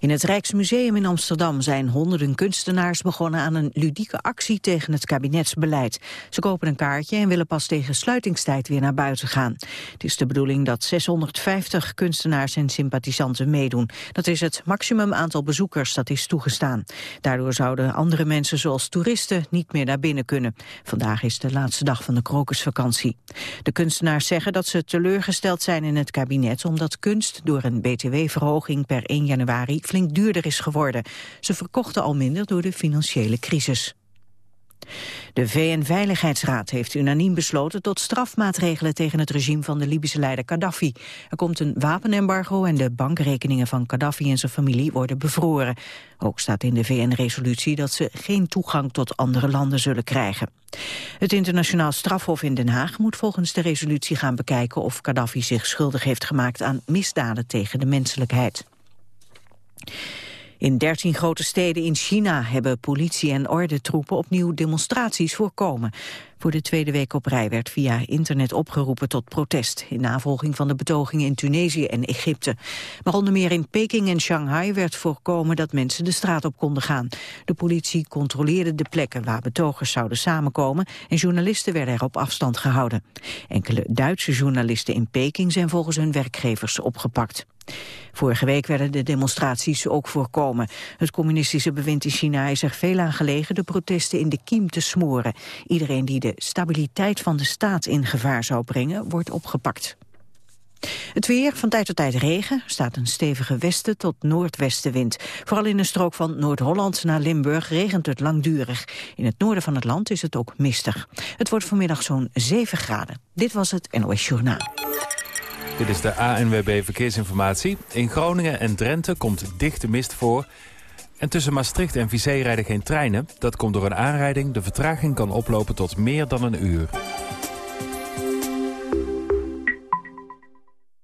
In het Rijksmuseum in Amsterdam zijn honderden kunstenaars begonnen aan een ludieke actie tegen het kabinetsbeleid. Ze kopen een kaartje en willen pas tegen sluitingstijd weer naar buiten gaan. Het is de bedoeling dat 650 kunstenaars en sympathisanten meedoen. Dat is het maximum aantal bezoekers dat is toegestaan. Daardoor zouden andere mensen zoals toeristen niet meer naar binnen kunnen. Vandaag is de laatste dag van de krokusvakantie. De kunstenaars zeggen dat ze teleurgesteld zijn in het kabinet omdat kunst door een btw-verhoging per 1 januari flink duurder is geworden. Ze verkochten al minder door de financiële crisis. De VN-veiligheidsraad heeft unaniem besloten tot strafmaatregelen tegen het regime van de Libische leider Gaddafi. Er komt een wapenembargo en de bankrekeningen van Gaddafi en zijn familie worden bevroren. Ook staat in de VN-resolutie dat ze geen toegang tot andere landen zullen krijgen. Het internationaal strafhof in Den Haag moet volgens de resolutie gaan bekijken of Gaddafi zich schuldig heeft gemaakt aan misdaden tegen de menselijkheid. In 13 grote steden in China hebben politie en ordentroepen opnieuw demonstraties voorkomen. Voor de tweede week op rij werd via internet opgeroepen tot protest... in navolging van de betogingen in Tunesië en Egypte. Maar onder meer in Peking en Shanghai werd voorkomen dat mensen de straat op konden gaan. De politie controleerde de plekken waar betogers zouden samenkomen... en journalisten werden er op afstand gehouden. Enkele Duitse journalisten in Peking zijn volgens hun werkgevers opgepakt. Vorige week werden de demonstraties ook voorkomen. Het communistische bewind in China is er veel aan gelegen de protesten in de kiem te smoren. Iedereen die de stabiliteit van de staat in gevaar zou brengen, wordt opgepakt. Het weer, van tijd tot tijd regen, staat een stevige westen tot noordwestenwind. Vooral in een strook van Noord-Holland naar Limburg regent het langdurig. In het noorden van het land is het ook mistig. Het wordt vanmiddag zo'n 7 graden. Dit was het NOS Journaal. Dit is de ANWB Verkeersinformatie. In Groningen en Drenthe komt dichte mist voor. En tussen Maastricht en Vizé rijden geen treinen. Dat komt door een aanrijding. De vertraging kan oplopen tot meer dan een uur.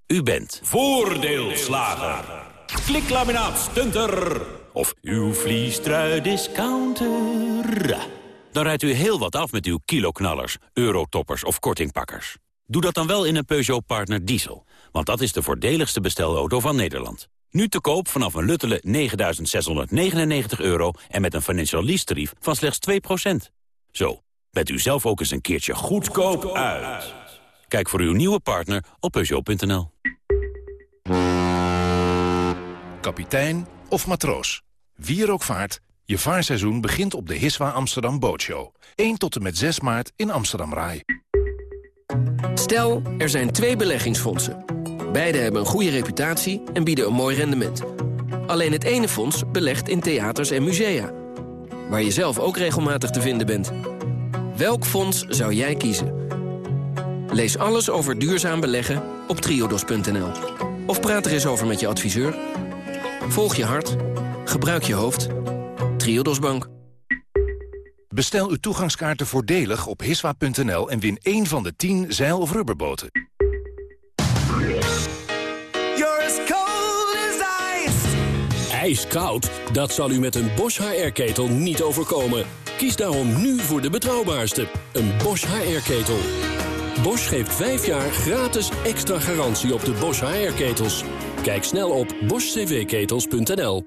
U bent voordeelslager. Kliklaminaat stunter. Of uw vliestrui discounter. Dan rijdt u heel wat af met uw kiloknallers, eurotoppers of kortingpakkers. Doe dat dan wel in een Peugeot Partner Diesel. Want dat is de voordeligste bestelauto van Nederland. Nu te koop vanaf een luttele 9.699 euro en met een financial lease tarief van slechts 2%. Zo, bent u zelf ook eens een keertje goedkoop uit. Kijk voor uw nieuwe partner op Peugeot.nl. Kapitein of matroos. Wie er ook vaart, je vaarseizoen begint op de Hiswa Amsterdam Bootshow. 1 tot en met 6 maart in Amsterdam Rai. Stel, er zijn twee beleggingsfondsen. Beide hebben een goede reputatie en bieden een mooi rendement. Alleen het ene fonds belegt in theaters en musea. Waar je zelf ook regelmatig te vinden bent. Welk fonds zou jij kiezen? Lees alles over duurzaam beleggen op triodos.nl. Of praat er eens over met je adviseur. Volg je hart. Gebruik je hoofd. Triodos Bank. Bestel uw toegangskaarten voordelig op hiswa.nl en win één van de 10 zeil- of rubberboten. Ijskoud? Dat zal u met een Bosch HR-ketel niet overkomen. Kies daarom nu voor de betrouwbaarste, een Bosch HR-ketel. Bosch geeft 5 jaar gratis extra garantie op de Bosch HR-ketels. Kijk snel op boschcvketels.nl.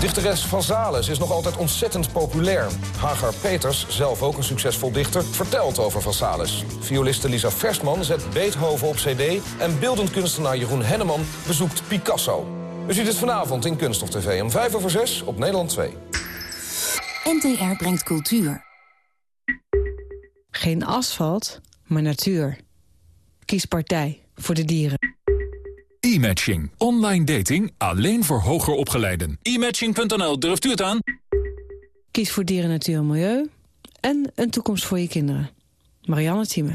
Dichteres Van Zales is nog altijd ontzettend populair. Hagar Peters, zelf ook een succesvol dichter, vertelt over Van Zales. Violiste Lisa Versman zet Beethoven op cd... en beeldend kunstenaar Jeroen Henneman bezoekt Picasso. U ziet het vanavond in Kunststof TV om 5 over 6 op Nederland 2. NTR brengt cultuur. Geen asfalt, maar natuur. Kies partij voor de dieren. E-matching. Online dating alleen voor hoger opgeleiden. E-matching.nl, durft u het aan? Kies voor dieren, natuur en milieu. En een toekomst voor je kinderen. Marianne Thieme.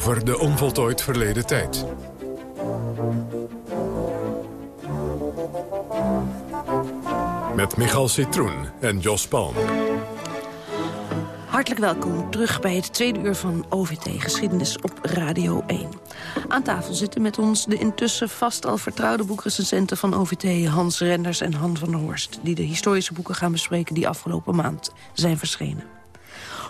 Over de onvoltooid verleden tijd. Met Michal Citroen en Jos Palm. Hartelijk welkom terug bij het tweede uur van OVT Geschiedenis op Radio 1. Aan tafel zitten met ons de intussen vast al vertrouwde boekrecensenten van OVT... Hans Renders en Han van der Horst... die de historische boeken gaan bespreken die afgelopen maand zijn verschenen.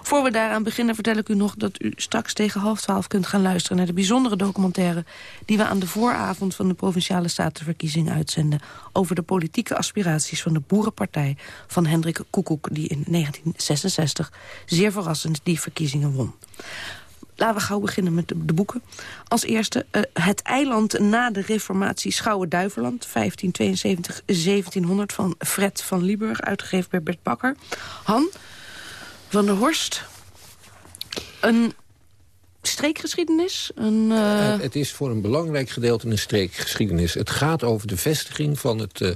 Voor we daaraan beginnen vertel ik u nog dat u straks tegen half twaalf kunt gaan luisteren... naar de bijzondere documentaire die we aan de vooravond van de Provinciale Statenverkiezing uitzenden... over de politieke aspiraties van de Boerenpartij van Hendrik Koekoek... die in 1966 zeer verrassend die verkiezingen won. Laten we gauw beginnen met de, boeken. Als eerste uh, Het eiland na de reformatie Schouwen-Duiveland... 1572-1700 van Fred van Lieburg, uitgegeven bij Bert Bakker. Han, van der Horst. Een streekgeschiedenis? Een, uh... het is voor een belangrijk gedeelte een streekgeschiedenis. Het gaat over de vestiging van het uh,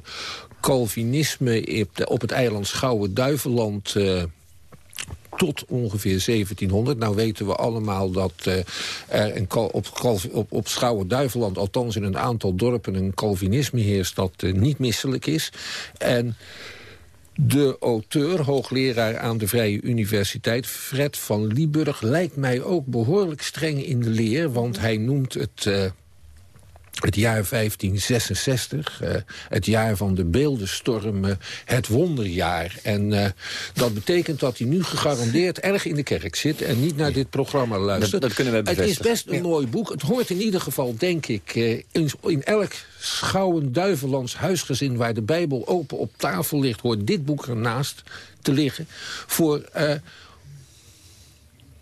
Calvinisme op het eiland Schouwen-Duiveland... Tot ongeveer 1700. Nou weten we allemaal dat er een op, op, Schouwen-Duiveland... althans in een aantal dorpen een Calvinisme heerst dat niet misselijk is. En de auteur, hoogleraar aan de Vrije Universiteit, Fred van Lieburg... lijkt mij ook behoorlijk streng in de leer, want hij noemt het... Het jaar 1566, uh, het jaar van de beeldenstorm, uh, het wonderjaar. En uh, dat betekent dat hij nu gegarandeerd erg in de kerk zit... en niet naar dit programma luistert. Dat, dat kunnen we bevestigen. Het is best een ja. mooi boek. Het hoort in ieder geval, denk ik, in, in elk schouwen duivelands huisgezin... waar de Bijbel open op tafel ligt, hoort dit boek ernaast te liggen. Voor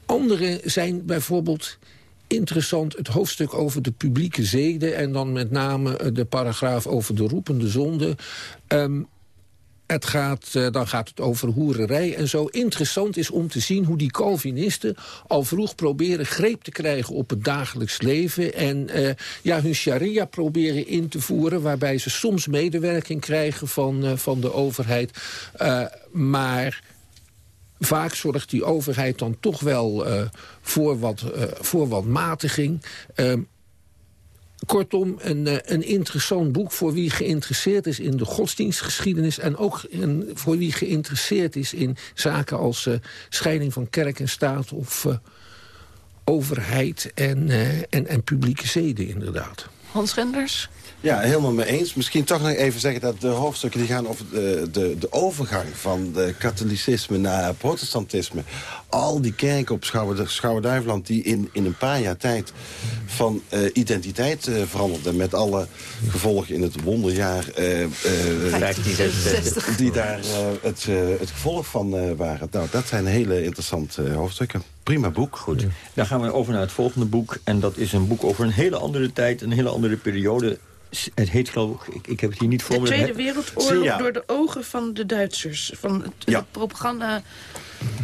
anderen zijn bijvoorbeeld interessant het hoofdstuk over de publieke zeden... en dan met name de paragraaf over de roepende zonde. Um, het gaat, uh, dan gaat het over hoererij en zo. Interessant is om te zien hoe die Calvinisten al vroeg proberen greep te krijgen op het dagelijks leven. En uh, ja, hun sharia proberen in te voeren, waarbij ze soms medewerking krijgen van, van de overheid. maar vaak zorgt die overheid dan toch wel uh, voor, wat, uh, voor wat matiging. Uh, kortom, een, een interessant boek voor wie geïnteresseerd is in de godsdienstgeschiedenis... en ook voor wie geïnteresseerd is in zaken als scheiding van kerk en staat... of overheid en, en, en publieke zeden, inderdaad. Hans Renders? Ja, helemaal mee eens. Misschien toch nog even zeggen dat de hoofdstukken die gaan over de, de, de overgang van de katholicisme naar protestantisme. Al die kerken op Schouwen-Duiveland die in, in een paar jaar tijd van uh, identiteit uh, veranderden. Met alle gevolgen in het wonderjaar uh, 1566. die daar het, het gevolg van waren. Nou, dat zijn hele interessante hoofdstukken. Prima boek. Goed. Dan gaan we over naar het volgende boek. En dat is een boek over een hele andere tijd, een hele andere periode. Het heet geloof ik, ik heb het hier niet voor de me. De Tweede Wereldoorlog ja. door de ogen van de Duitsers. Van het, ja. het propaganda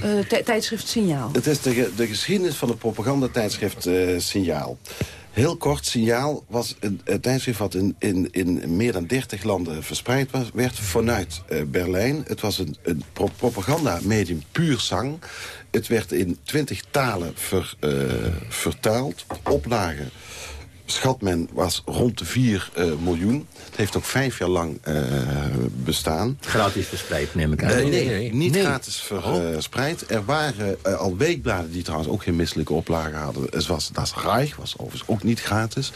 uh, tijdschrift Signaal. Het is de, de geschiedenis van het propagandatijdschrift uh, Signaal. Heel kort, Signaal was een, een tijdschrift wat in, in, in meer dan 30 landen verspreid was, werd vanuit uh, Berlijn. Het was een, een pro propagandamedium puur zang. Het werd in 20 talen ver, vertaald, oplagen schat men was rond de 4 uh, miljoen. Het heeft ook vijf jaar lang uh, bestaan. Gratis verspreid, neem ik aan. Uh, nee, nee, nee, niet nee. gratis verspreid. Er waren al weekbladen die trouwens ook geen misselijke oplagen hadden. Zoals Das Reich, was overigens ook niet gratis.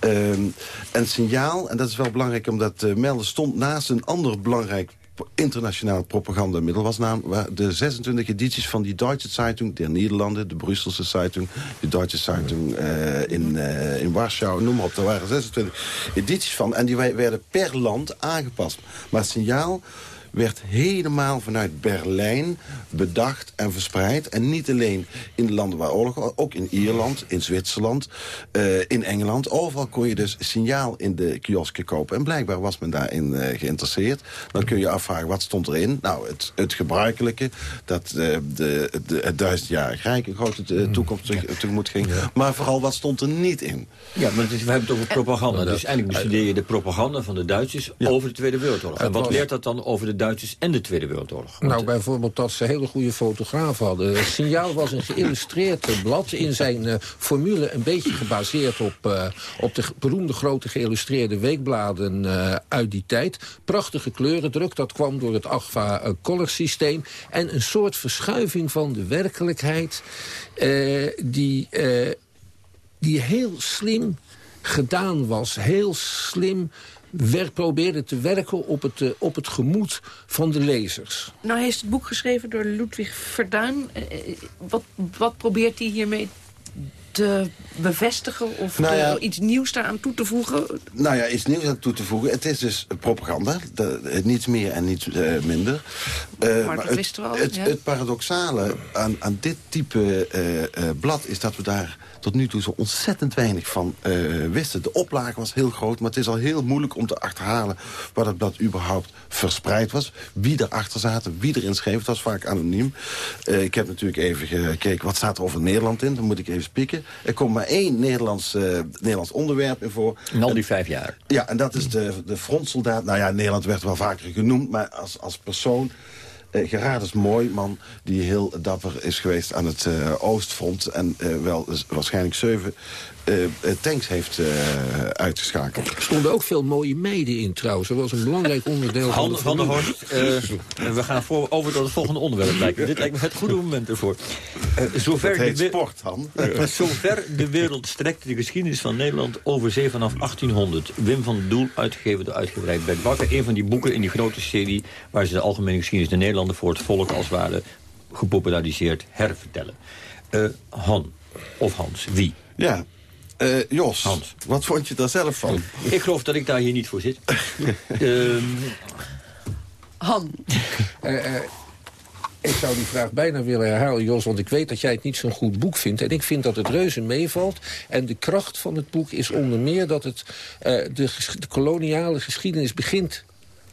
Ja. Um, en Signaal, en dat is wel belangrijk om dat te melden... stond naast een ander belangrijk internationaal propagandamiddel was namelijk de 26 edities van die Duitse Zeitung der Nederlanden, de Brusselse Zeitung, de Duitse Zeitung uh, in, uh, in Warschau, noem maar op. Er waren 26 edities van en die werden per land aangepast. Maar het signaal werd helemaal vanuit Berlijn bedacht en verspreid. En niet alleen in de landen waar oorlog was, ook in Ierland, in Zwitserland, uh, in Engeland. Overal kon je dus signaal in de kiosken kopen. En blijkbaar was men daarin uh, geïnteresseerd. Dan kun je afvragen, wat stond erin? Nou, het, het gebruikelijke, dat uh, de, de, het duizendjarig rijk een grote toekomst tegemoet ging. Ja. Maar vooral, wat stond er niet in? Ja, maar is, we hebben het over propaganda. Dus eigenlijk bestudeer je de propaganda van de Duitsers ja. over de Tweede Wereldoorlog. En wat leert dat dan over de Duitsers en de Tweede Wereldoorlog. Nou, bijvoorbeeld dat ze hele goede fotografen hadden. Het Signaal was een geïllustreerd blad. In zijn uh, formule een beetje gebaseerd op, uh, op de beroemde grote geïllustreerde weekbladen uh, uit die tijd. Prachtige kleurendruk, dat kwam door het Agfa Color systeem. En een soort verschuiving van de werkelijkheid die, die heel slim gedaan was. Heel slim werk, te werken op het, uh, op het gemoed van de lezers. Nou, hij heeft het boek geschreven door Ludwig Verduin. Uh, wat, wat probeert hij hiermee te bevestigen of nou ja, iets nieuws daaraan toe te voegen? Nou ja, iets nieuws aan toe te voegen. Het is dus propaganda. De, niets meer en niets uh, minder. Uh, maar, maar dat wisten we al. Het, ja. het paradoxale aan, aan dit type uh, blad is dat we daar tot nu toe zo ontzettend weinig van wisten. De oplage was heel groot, maar het is al heel moeilijk om te achterhalen... wat het blad überhaupt verspreid was. Wie erachter zaten, wie erin schreef. Het was vaak anoniem. Ik heb natuurlijk even gekeken, wat staat er over Nederland in? Dan moet ik even spieken. Er komt maar één Nederlands, uh, Nederlands onderwerp in voor. In al die vijf jaar. Ja, en dat is de, de frontsoldaat. Nou ja, Nederland werd wel vaker genoemd, maar als, als persoon... Uh, Gerard is mooi, man die heel dapper is geweest aan het uh, Oostfront... en uh, wel waarschijnlijk zeven tanks heeft uitgeschakeld. Er stonden ook veel mooie meiden in trouwens. Dat was een belangrijk onderdeel van de van de Horst, we gaan voor, over tot het volgende onderwerp lijken. Dit lijkt me het goede moment ervoor. zover dat heet de sport, Han. zover de wereld strekt de geschiedenis van Nederland over zee vanaf 1800. Wim van Doel, uitgegeven door uitgebreid Bert Bakker. Een van die boeken in die grote serie... waar ze de algemene geschiedenis de Nederlander voor het volk als ware gepopulariseerd hervertellen. Uh, Han, of Hans, wie? Ja, uh, Jos, Hans. wat vond je daar zelf van? Ik geloof dat ik daar hier niet voor zit. um... Han. Uh, ik zou die vraag bijna willen herhalen, Jos, want ik weet dat jij het niet zo'n goed boek vindt. En ik vind dat het reuze meevalt. En de kracht van het boek is onder meer dat het de, de koloniale geschiedenis begint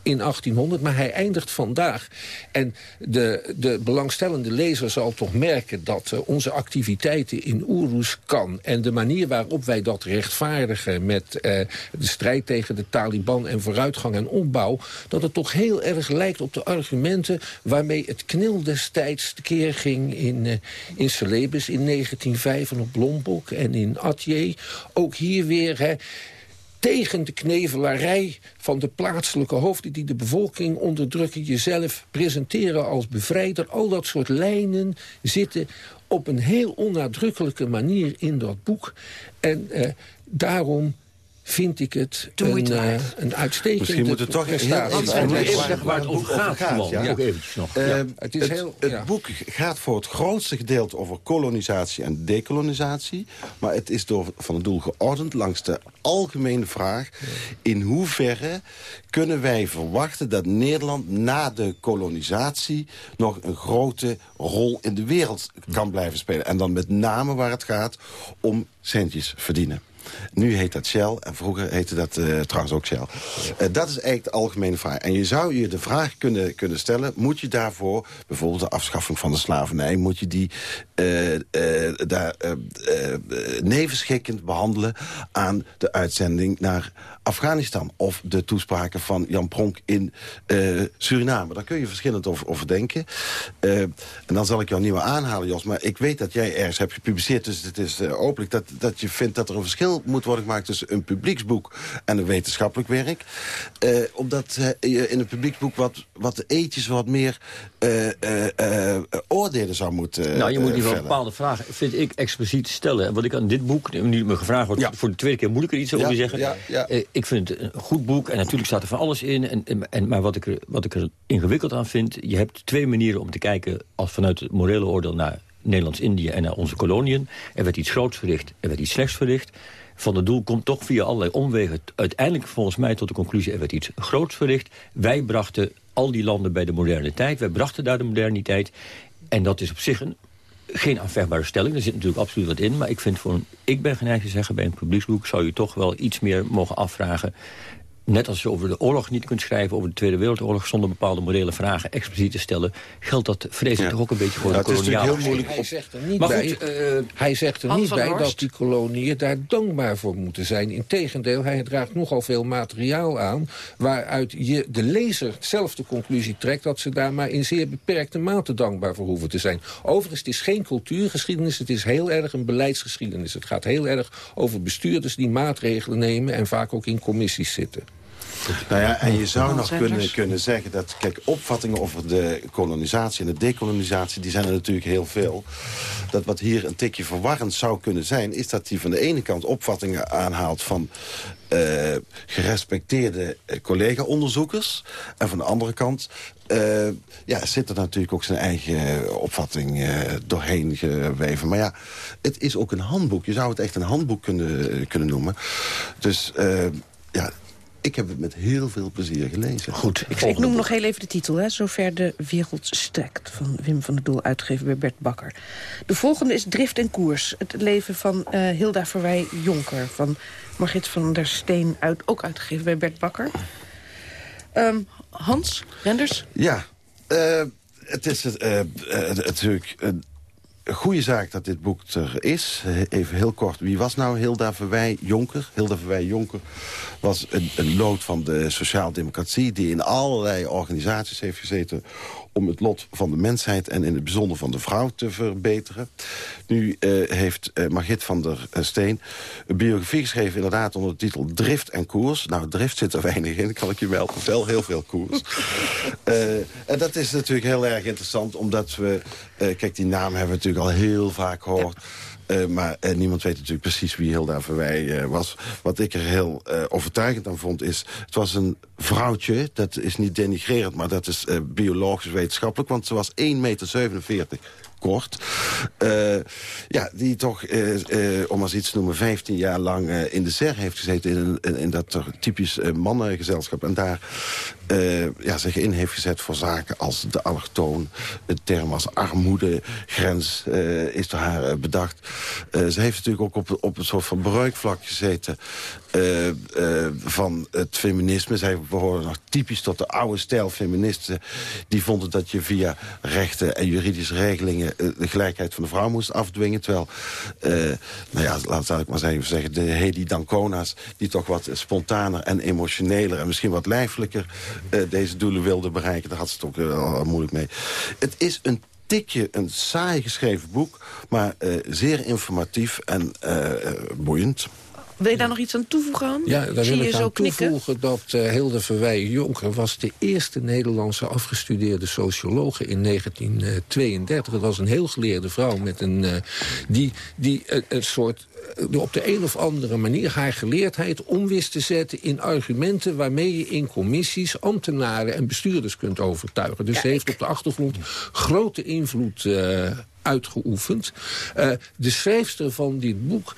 in 1800, maar hij eindigt vandaag. En de, de belangstellende lezer zal toch merken dat uh, onze activiteiten in Oeroeskan... en de manier waarop wij dat rechtvaardigen met uh, de strijd tegen de Taliban... en vooruitgang en opbouw, dat het toch heel erg lijkt op de argumenten... waarmee het knil destijds de keer ging in, uh, in Celebes in 1905 en op Lombok en in Atje. Ook hier weer... Hè, tegen de knevelarij van de plaatselijke hoofden... die de bevolking onderdrukken, jezelf presenteren als bevrijder. Al dat soort lijnen zitten op een heel onnadrukkelijke manier in dat boek. En uh, daarom vind ik het een, uh, een uitstekende Misschien moeten we toch. Even zeggen waar het over gaat. gaat ja. Ook eventjes nog. Uh, ja. Het, is heel, het, ja. het boek gaat voor het grootste gedeelte over kolonisatie en dekolonisatie. Maar het is door Van het Doel geordend langs de algemene vraag... in hoeverre kunnen wij verwachten dat Nederland na de kolonisatie... nog een grote rol in de wereld kan blijven spelen. En dan met name waar het gaat om centjes verdienen. Nu heet dat Shell en vroeger heette dat uh, trouwens ook Shell. Uh, dat is eigenlijk de algemene vraag. En je zou je de vraag kunnen, kunnen stellen... moet je daarvoor bijvoorbeeld de afschaffing van de slavernij... moet je die uh, daar nevenschikkend behandelen... aan de uitzending naar Afghanistan... of de toespraken van Jan Pronk in Suriname. Daar kun je verschillend over, over denken. en dan zal ik jou niet meer aanhalen, Jos. Maar ik weet dat jij ergens hebt gepubliceerd... dus het is openlijk dat, dat je vindt dat er een verschil moet worden gemaakt tussen een publieksboek en een wetenschappelijk werk. Uh, omdat uh, je in een publieksboek wat, wat ethisch wat meer uh, oordelen zou moeten Nou, je moet in ieder geval bepaalde vragen, vind ik, expliciet stellen. En wat ik aan dit boek, nu me gevraagd wordt, ja. voor de tweede keer moet ik er iets over ja, zeggen. Ja, ja. Ik vind het een goed boek en natuurlijk staat er van alles in. En, en, maar wat ik, er, wat ik er ingewikkeld aan vind, je hebt twee manieren om te kijken als vanuit het morele oordeel naar Nederlands-Indië en naar onze koloniën. Er werd iets groots verricht, er werd iets slechts verricht. Van het Doel komt toch via allerlei omwegen uiteindelijk volgens mij tot de conclusie... er werd iets groots verricht. Wij brachten al die landen bij de moderne tijd. Wij brachten daar de moderniteit. En dat is op zich een, geen aanvechtbare stelling. Er zit natuurlijk absoluut wat in. Maar ik vind voor een, ik ben geneigd te zeggen... bij een publieksboek zou je toch wel iets meer mogen afvragen... net als je over de oorlog niet kunt schrijven... over de Tweede Wereldoorlog zonder bepaalde morele vragen expliciet te stellen... geldt dat vreselijk toch ook een beetje voor de koloniale... Heel moeilijk hij, zegt er niet bij, uh, hij zegt er niet bij dat die koloniën daar dankbaar voor moeten zijn. Integendeel, hij draagt nogal veel materiaal aan... waaruit je de lezer zelf de conclusie trekt... dat ze daar maar in zeer beperkte mate dankbaar voor hoeven te zijn. Overigens, het is geen cultuurgeschiedenis, het is heel erg een beleidsgeschiedenis. Het gaat heel erg over bestuurders die maatregelen nemen... en vaak ook in commissies zitten. Nou ja, en je zou nog kunnen, kunnen zeggen dat... Kijk, opvattingen over de kolonisatie en de dekolonisatie... die zijn er natuurlijk heel veel. Dat wat hier een tikje verwarrend zou kunnen zijn... is dat hij van de ene kant opvattingen aanhaalt van... Uh, gerespecteerde uh, collega-onderzoekers. En van de andere kant uh, ja, zit er natuurlijk ook zijn eigen opvatting doorheen geweven. Maar ja, het is ook een handboek. Je zou het echt een handboek kunnen, kunnen noemen. Dus ja, ik heb het met heel veel plezier gelezen. Goed. Ik, ik noem nog heel even de titel. Hè. Zover de wereld strekt. Van Wim van der Doel, uitgegeven bij Bert Bakker. De volgende is Drift en Koers. Het leven van uh, Hilda Verwij Jonker. Van Margit van der Steen, uit, ook uitgegeven bij Bert Bakker. Um, Hans, Renders? Ja, uh, het is uh, natuurlijk goede zaak dat dit boek er is. Even heel kort, wie was nou Hilda Verwij Jonker? Hilda Verwij Jonker was een, een lood van de sociaaldemocratie... die in allerlei organisaties heeft gezeten om het lot van de mensheid en in het bijzonder van de vrouw te verbeteren. Nu uh, heeft uh, Margit van der Steen een biografie geschreven... inderdaad onder de titel Drift en Koers. Nou, drift zit er weinig in, kan ik je wel wel heel veel koers. uh, en dat is natuurlijk heel erg interessant, omdat we... kijk, die naam hebben we natuurlijk al heel vaak gehoord... Uh, maar uh, niemand weet natuurlijk precies wie Hilda Verwij uh, was. Wat ik er heel overtuigend aan vond is... het was een vrouwtje, dat is niet denigrerend... maar dat is biologisch wetenschappelijk... want ze was 1,47 meter kort. Ja, die toch, uh, uh, om als iets te noemen, 15 jaar lang in de SER heeft gezeten... in, in, in dat typisch mannengezelschap. En daar ja, zich in heeft gezet voor zaken als de allochtoon. Het term als armoedegrens is door haar bedacht. ze heeft natuurlijk ook op, op een soort van breukvlak gezeten... Uh, uh, van het feminisme. Zij behoren nog typisch tot de oude stijl feministen. Die vonden dat je via rechten en juridische regelingen... Uh, de gelijkheid van de vrouw moest afdwingen. Terwijl, nou ja, laat ik maar zeggen... de Hedy Dancona's, die toch wat spontaner en emotioneler... en misschien wat lijfelijker deze doelen wilden bereiken. Daar had ze het ook al moeilijk mee. Het is een tikje een saai geschreven boek... maar zeer informatief en boeiend. Wil je daar nog iets aan toevoegen, Han? Ja, daar wil ik aan toevoegen dat uh, Hilde Verwij-Jonker... was de eerste Nederlandse afgestudeerde sociologe in 1932. Dat was een heel geleerde vrouw met een, uh, die, die uh, een soort op de een of andere manier haar geleerdheid om wist te zetten in argumenten waarmee je in commissies ambtenaren en bestuurders kunt overtuigen. Dus ze heeft op de achtergrond grote invloed uh, uitgeoefend. Uh, de schrijfster van dit boek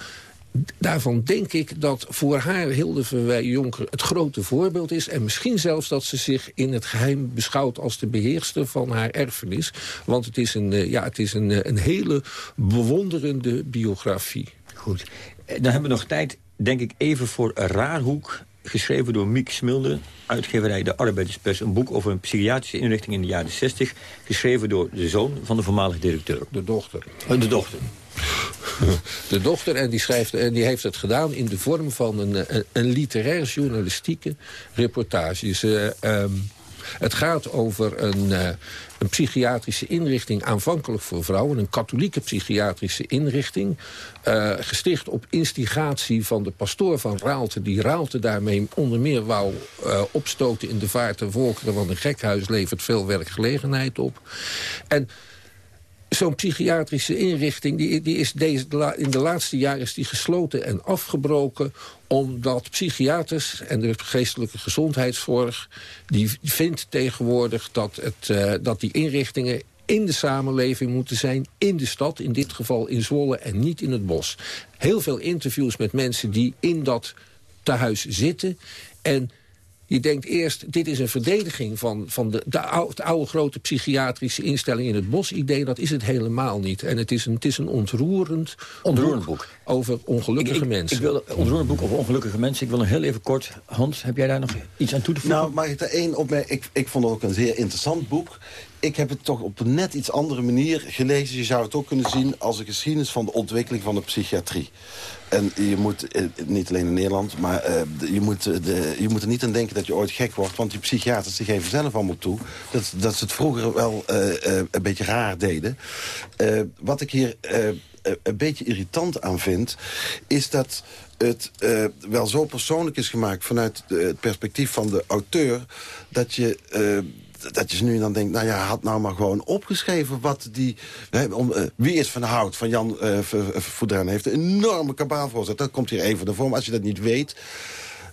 daarvan denk ik dat voor haar Hilde Verwij Jonker het grote voorbeeld is. En misschien zelfs dat ze zich in het geheim beschouwt als de beheerster van haar erfenis. Want het is een, ja, het is een, een hele bewonderende biografie. Goed. Dan hebben we nog tijd, denk ik, even voor Raarhoek geschreven door Miek Smilde, uitgeverij De Arbeiderspers. Een boek over een psychiatrische inrichting in de jaren 60. Geschreven door de zoon van de voormalige directeur. De dochter. de dochter. De dochter, en die, schrijft, en die heeft het gedaan in de vorm van een, een, een literair journalistieke reportage. Ze, ehm, het gaat over een, uh, een psychiatrische inrichting aanvankelijk voor vrouwen. Een katholieke psychiatrische inrichting. Gesticht op instigatie van de pastoor van Raalte. Die Raalte daarmee onder meer wou uh, opstoten in de vaart der volkeren. Want een gekhuis levert veel werkgelegenheid op. En zo'n psychiatrische inrichting die, die is deze, in de laatste jaren is die gesloten en afgebroken omdat psychiaters en de geestelijke gezondheidszorg... die vindt tegenwoordig dat, het, uh, dat die inrichtingen in de samenleving moeten zijn, in de stad, in dit geval in Zwolle en niet in het bos. Heel veel interviews met mensen die in dat tehuis zitten en Je denkt eerst, dit is een verdediging van, van de, de, oude, de oude grote psychiatrische instelling in het bos-idee. Dat is het helemaal niet. En het is een, het is een ontroerend, ontroerend boek, over ongelukkige mensen. Ik wil een ontroerend boek over ongelukkige mensen. Ik wil nog heel even kort, Hans, heb jij daar nog iets aan toe te voegen? Nou, mag ik er één opmerking? Ik, ik vond het ook een zeer interessant boek ik heb het toch op een net iets andere manier gelezen. Je zou het ook kunnen zien als een geschiedenis van de ontwikkeling van de psychiatrie. En je moet, eh, niet alleen in Nederland, maar uh, je, moet, eh, de, je moet er niet aan denken dat je ooit gek wordt. Want die psychiaters die geven zelf allemaal toe dat, dat ze het vroeger wel een beetje raar deden. wat ik hier een beetje irritant aan vind, is dat het wel zo persoonlijk is gemaakt vanuit het perspectief van de auteur... dat je dat je nu dan denkt, nou ja, had nou maar gewoon opgeschreven wat die... Hè, om, uh, wie is van Hout van Jan uh, heeft een enorme kabaal voorzet. Dat komt hier even naar voren. Maar als je dat niet weet,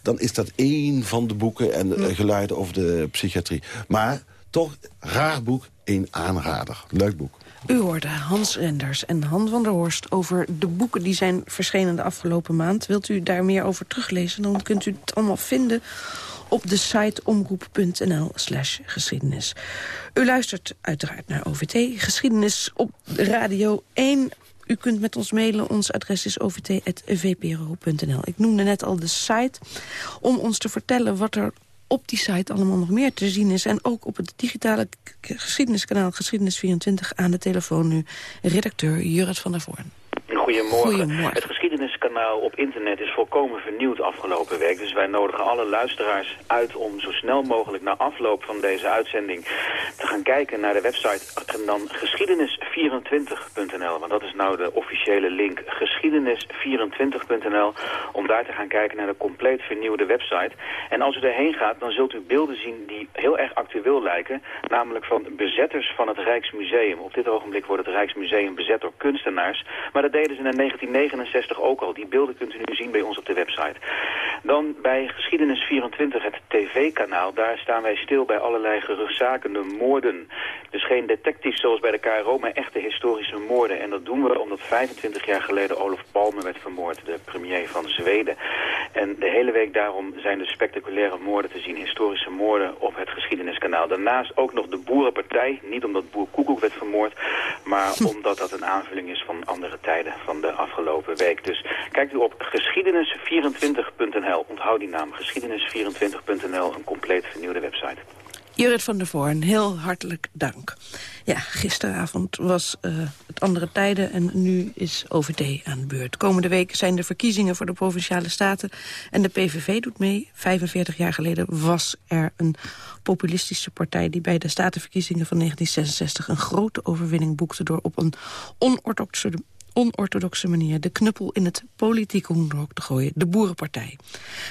dan is dat één van de boeken en uh, geluiden over de psychiatrie. Maar toch, raar boek, een aanrader. Leuk boek. U hoorde Hans Renders en Han van der Horst over de boeken die zijn verschenen de afgelopen maand. Wilt u daar meer over teruglezen, dan kunt u het allemaal vinden op de site omroep.nl slash geschiedenis. U luistert uiteraard naar OVT, geschiedenis op Radio 1... U kunt met ons mailen. Ons adres is ovt.vpro.nl. Ik noemde net al de site om ons te vertellen wat er op die site allemaal nog meer te zien is. En ook op het digitale geschiedeniskanaal Geschiedenis24 aan de telefoon nu redacteur Jurrit van der Voorn. Goedemorgen. Goedemorgen. Het geschiedeniskanaal op internet is volkomen vernieuwd afgelopen week. Dus wij nodigen alle luisteraars uit om zo snel mogelijk na afloop van deze uitzending te gaan kijken naar de website en dan geschiedenis24.nl. Want dat is nou de officiële link geschiedenis24.nl om daar te gaan kijken naar de compleet vernieuwde website. En als u erheen gaat, dan zult u beelden zien die heel erg actueel lijken. Namelijk van bezetters van het Rijksmuseum. Op dit ogenblik wordt het Rijksmuseum bezet door kunstenaars. Maar dat deden in 1969 ook al. Die beelden kunt u nu zien bij ons op de website. Dan bij Geschiedenis24, het tv-kanaal. Daar staan wij stil bij allerlei gerugzakende moorden. Dus geen detectives zoals bij de KRO, maar echte historische moorden. En dat doen we omdat 25 jaar geleden Olof Palme werd vermoord. De premier van Zweden. En de hele week daarom zijn de spectaculaire moorden te zien. Historische moorden op het Geschiedeniskanaal. Daarnaast ook nog de Boerenpartij. Niet omdat Boer Koekoek werd vermoord. Maar omdat dat een aanvulling is van andere tijden van de afgelopen week. Dus kijkt u op geschiedenis24.nl. Onthoud die naam, geschiedenis24.nl, een compleet vernieuwde website. Jurrit van der Voorn, heel hartelijk dank. Ja, gisteravond was uh, het andere tijden en nu is OVD aan de beurt. Komende week zijn de verkiezingen voor de Provinciale Staten en de PVV doet mee. 45 jaar geleden was er een populistische partij... die bij de Statenverkiezingen van 1966 een grote overwinning boekte... door op een onorthodoxe onorthodoxe manier de knuppel in het politieke hoenderhok te gooien, de Boerenpartij.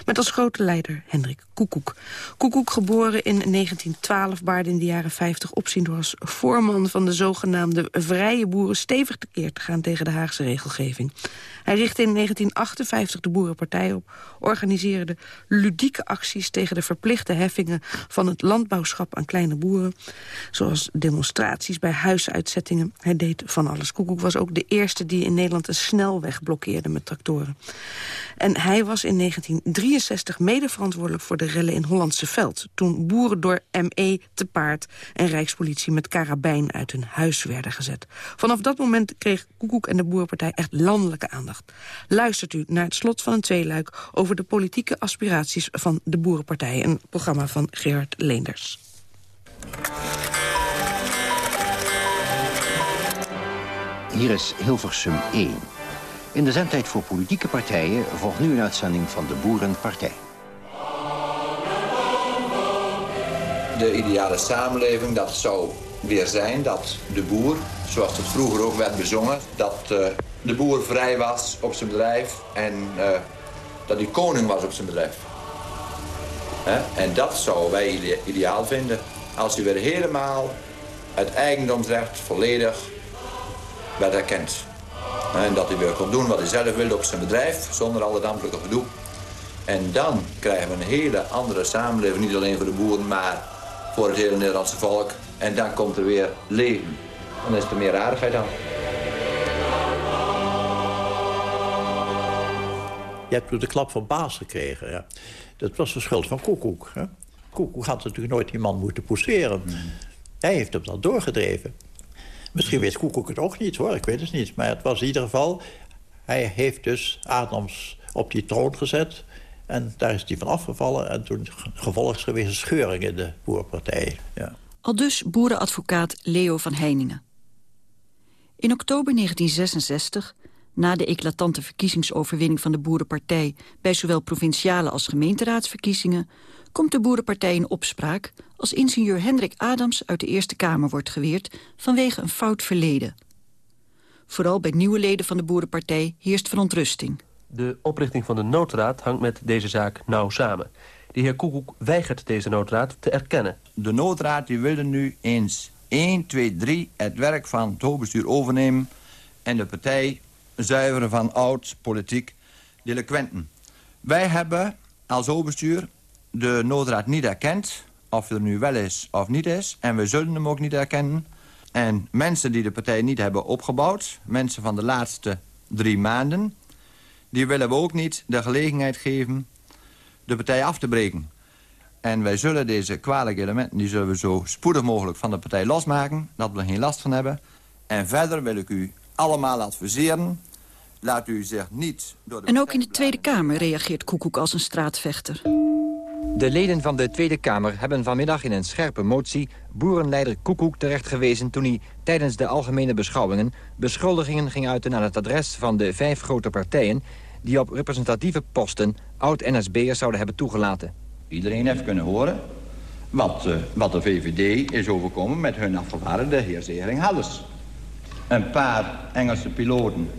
Met als grote leider Hendrik Koekoek. Koekoek geboren in 1912, baarde in de jaren 50 opzien door als voorman van de zogenaamde vrije boeren stevig tekeer te gaan tegen de Haagse regelgeving. Hij richtte in 1958 de Boerenpartij op, organiseerde ludieke acties tegen de verplichte heffingen van het landbouwschap aan kleine boeren, zoals demonstraties bij huisuitzettingen. Hij deed van alles. Koekoek was ook de eerste die in Nederland een snelweg blokkeerde met tractoren. En hij was in 1963 mede verantwoordelijk voor de rellen in Hollandse Veld... toen boeren door ME te paard en Rijkspolitie met karabijn uit hun huis werden gezet. Vanaf dat moment kreeg Koekoek en de Boerenpartij echt landelijke aandacht. Luistert u naar het slot van een tweeluik over de politieke aspiraties van de Boerenpartij... een programma van Gerard Leenders. Hier is Hilversum 1. In de zendtijd voor politieke partijen volgt nu een uitzending van de Boerenpartij. De ideale samenleving, dat zou weer zijn dat de boer, zoals het vroeger ook werd bezongen... dat uh, de boer vrij was op zijn bedrijf en uh, dat hij koning was op zijn bedrijf. En dat zouden wij ideaal vinden. Als hij weer helemaal het eigendomsrecht volledig werd erkend. En dat hij weer kon doen wat hij zelf wilde op zijn bedrijf, zonder al het ambtelijke gedoe. En dan krijgen we een hele andere samenleving, niet alleen voor de boeren, maar voor het hele Nederlandse volk. En dan komt er weer leven. Dan is er meer aardigheid aan. Je hebt toen de klap van baas gekregen. Ja. Dat was de schuld van Koekoek. Hè? Koekoek had natuurlijk nooit die man moeten pousseren. Hij heeft hem dan doorgedreven. Misschien wist Koekoek het ook niet, hoor. Ik weet het niet. Maar het was in ieder geval... Hij heeft dus Adams op die troon gezet... En daar is hij van afgevallen. En toen gevolgens geweest een scheuring in de boerpartij. Ja. Al dus boerenadvocaat Leo van Heiningen. In oktober 1966, na de eclatante verkiezingsoverwinning van de Boerenpartij... bij zowel provinciale als gemeenteraadsverkiezingen... komt de Boerenpartij in opspraak als ingenieur Hendrik Adams uit de Eerste Kamer wordt geweerd... vanwege een fout verleden. Vooral bij nieuwe leden van de Boerenpartij heerst verontrusting. De oprichting van de noodraad hangt met deze zaak nauw samen. De heer Koekoek weigert deze noodraad te erkennen. De noodraad die wilde nu eens 1, 2, 3 het werk van het hoofdbestuur overnemen... en de partij zuiveren van oud politiek delinquenten. Wij hebben als hoofdbestuur de noodraad niet erkend... of er nu wel is of niet is. En we zullen hem ook niet erkennen. En mensen die de partij niet hebben opgebouwd... mensen van de laatste drie maanden... die willen we ook niet de gelegenheid geven de partij af te breken. En wij zullen deze kwalijke elementen... die zullen we zo spoedig mogelijk van de partij losmaken... dat we er geen last van hebben. En verder wil ik u allemaal adviseren... laat u zich niet door de... En ook in de Tweede Kamer reageert Koekoek als een straatvechter. De leden van de Tweede Kamer hebben vanmiddag in een scherpe motie... boerenleider Koekoek terechtgewezen toen hij tijdens de algemene beschouwingen... beschuldigingen ging uiten aan het adres van de vijf grote partijen... die op representatieve posten oud-NSB'ers zouden hebben toegelaten. Iedereen heeft kunnen horen wat, uh, wat de VVD is overkomen met hun afgevaardigde heer Zegering Halles. Een paar Engelse piloten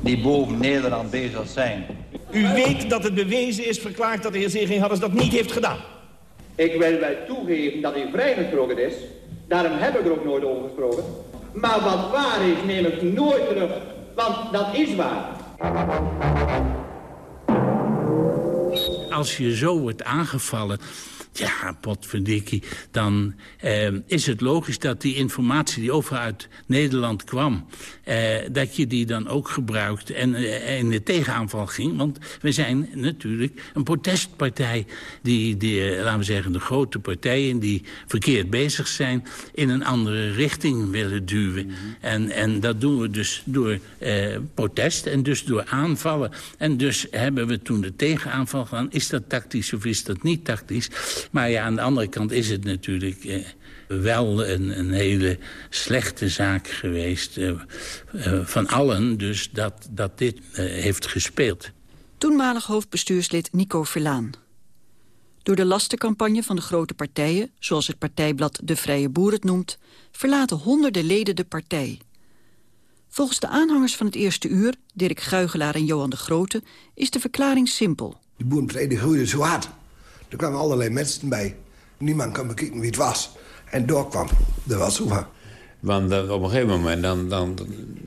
die boven Nederland bezig zijn. U weet dat het bewezen is verklaard dat de heer Zegering Halles dat niet heeft gedaan. Ik wil wel toegeven dat hij vrijgesproken is. Daarom heb ik er ook nooit over gesproken. Maar wat waar is, neem ik nooit terug. Want dat is waar. Als je zo wordt aangevallen, ja, potverdikkie, dan eh, is het logisch dat die informatie die over uit Nederland kwam... Eh, dat je die dan ook gebruikt en eh, in de tegenaanval ging. Want we zijn natuurlijk een protestpartij die, die eh, laten we zeggen, de grote partijen... die verkeerd bezig zijn, in een andere richting willen duwen. en, en dat doen we dus door eh, protest en dus door aanvallen. En dus hebben we toen de tegenaanval gedaan. Is dat tactisch of is dat niet tactisch? Maar ja, aan de andere kant is het natuurlijk eh, wel een, een, hele slechte zaak geweest. Eh, eh, van allen dus dat, dat dit eh, heeft gespeeld. Toenmalig hoofdbestuurslid Nico Verlaan. Door de lastencampagne van de grote partijen... zoals het partijblad De Vrije Boer het noemt... verlaten honderden leden de partij. Volgens de aanhangers van het eerste uur... Dirk Guigelaar en Johan de Grote... is de verklaring simpel. De boerenpartij groeide zo hard er kwamen allerlei mensen bij. Niemand kan bekijken wie het was. En doorkwam de over. Want uh, op een gegeven moment dan, dan,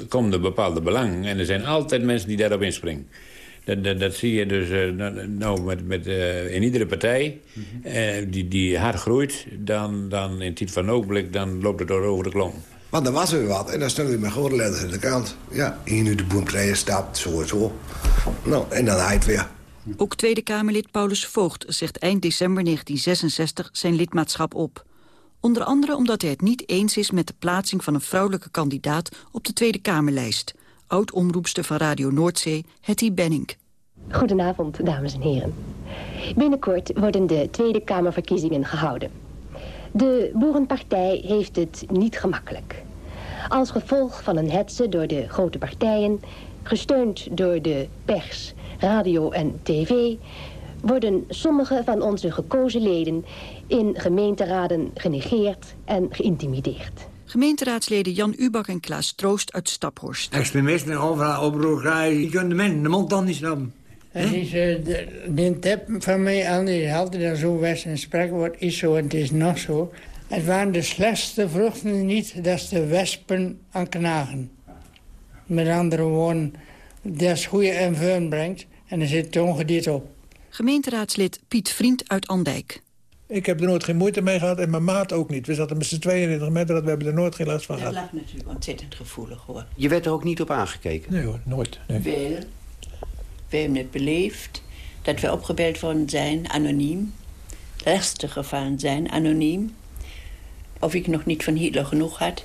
komen er bepaalde belangen. En er zijn altijd mensen die daarop inspringen. Dat, dat, dat zie je dus uh, nou met, met, uh, in iedere partij mm die, die hard groeit. Dan, dan in tijd van ogenblik dan loopt het door over de klomp. Want dan was er wat en dan stond hij met grote letters in de krant. Ja, hier nu de boempartij stapt, zo en zo. Nou, en dan hij het weer. Ook Tweede Kamerlid Paulus Voogd zegt eind december 1966 zijn lidmaatschap op. Onder andere omdat hij het niet eens is met de plaatsing van een vrouwelijke kandidaat op de Tweede Kamerlijst. Oud-omroepster van Radio Noordzee, Hetty Benning. Goedenavond, dames en heren. Binnenkort worden de Tweede Kamerverkiezingen gehouden. De Boerenpartij heeft het niet gemakkelijk. Als gevolg van een hetze door de grote partijen, gesteund door de pers radio en tv... worden sommige van onze gekozen leden in gemeenteraden genegeerd en geïntimideerd. Gemeenteraadsleden Jan Ubak en Klaas Troost uit Staphorst. Extremisten overal krijgen, je kunt de mensen de mond dan niet snappen. Het is, uh, de, de tip van mij aan, die altijd dan zo west een spreekwoord is zo en het is nog zo. Het waren de slechtste vruchten niet, dat de wespen aan knagen. Met andere woorden, dat goede invulling brengt. En er zit ongediert op. Gemeenteraadslid Piet Vriend uit Andijk. Ik heb er nooit geen moeite mee gehad en mijn maat ook niet. We zaten met z'n tweeën in de dat we hebben er nooit geen last van gehad. Dat lag natuurlijk ontzettend gevoelig hoor. Je werd er ook niet op aangekeken? Nee hoor, nooit. Nee. We hebben het beleefd dat we opgebeld worden zijn, anoniem. Lastig gevallen zijn, anoniem. Of ik nog niet van Hitler genoeg had.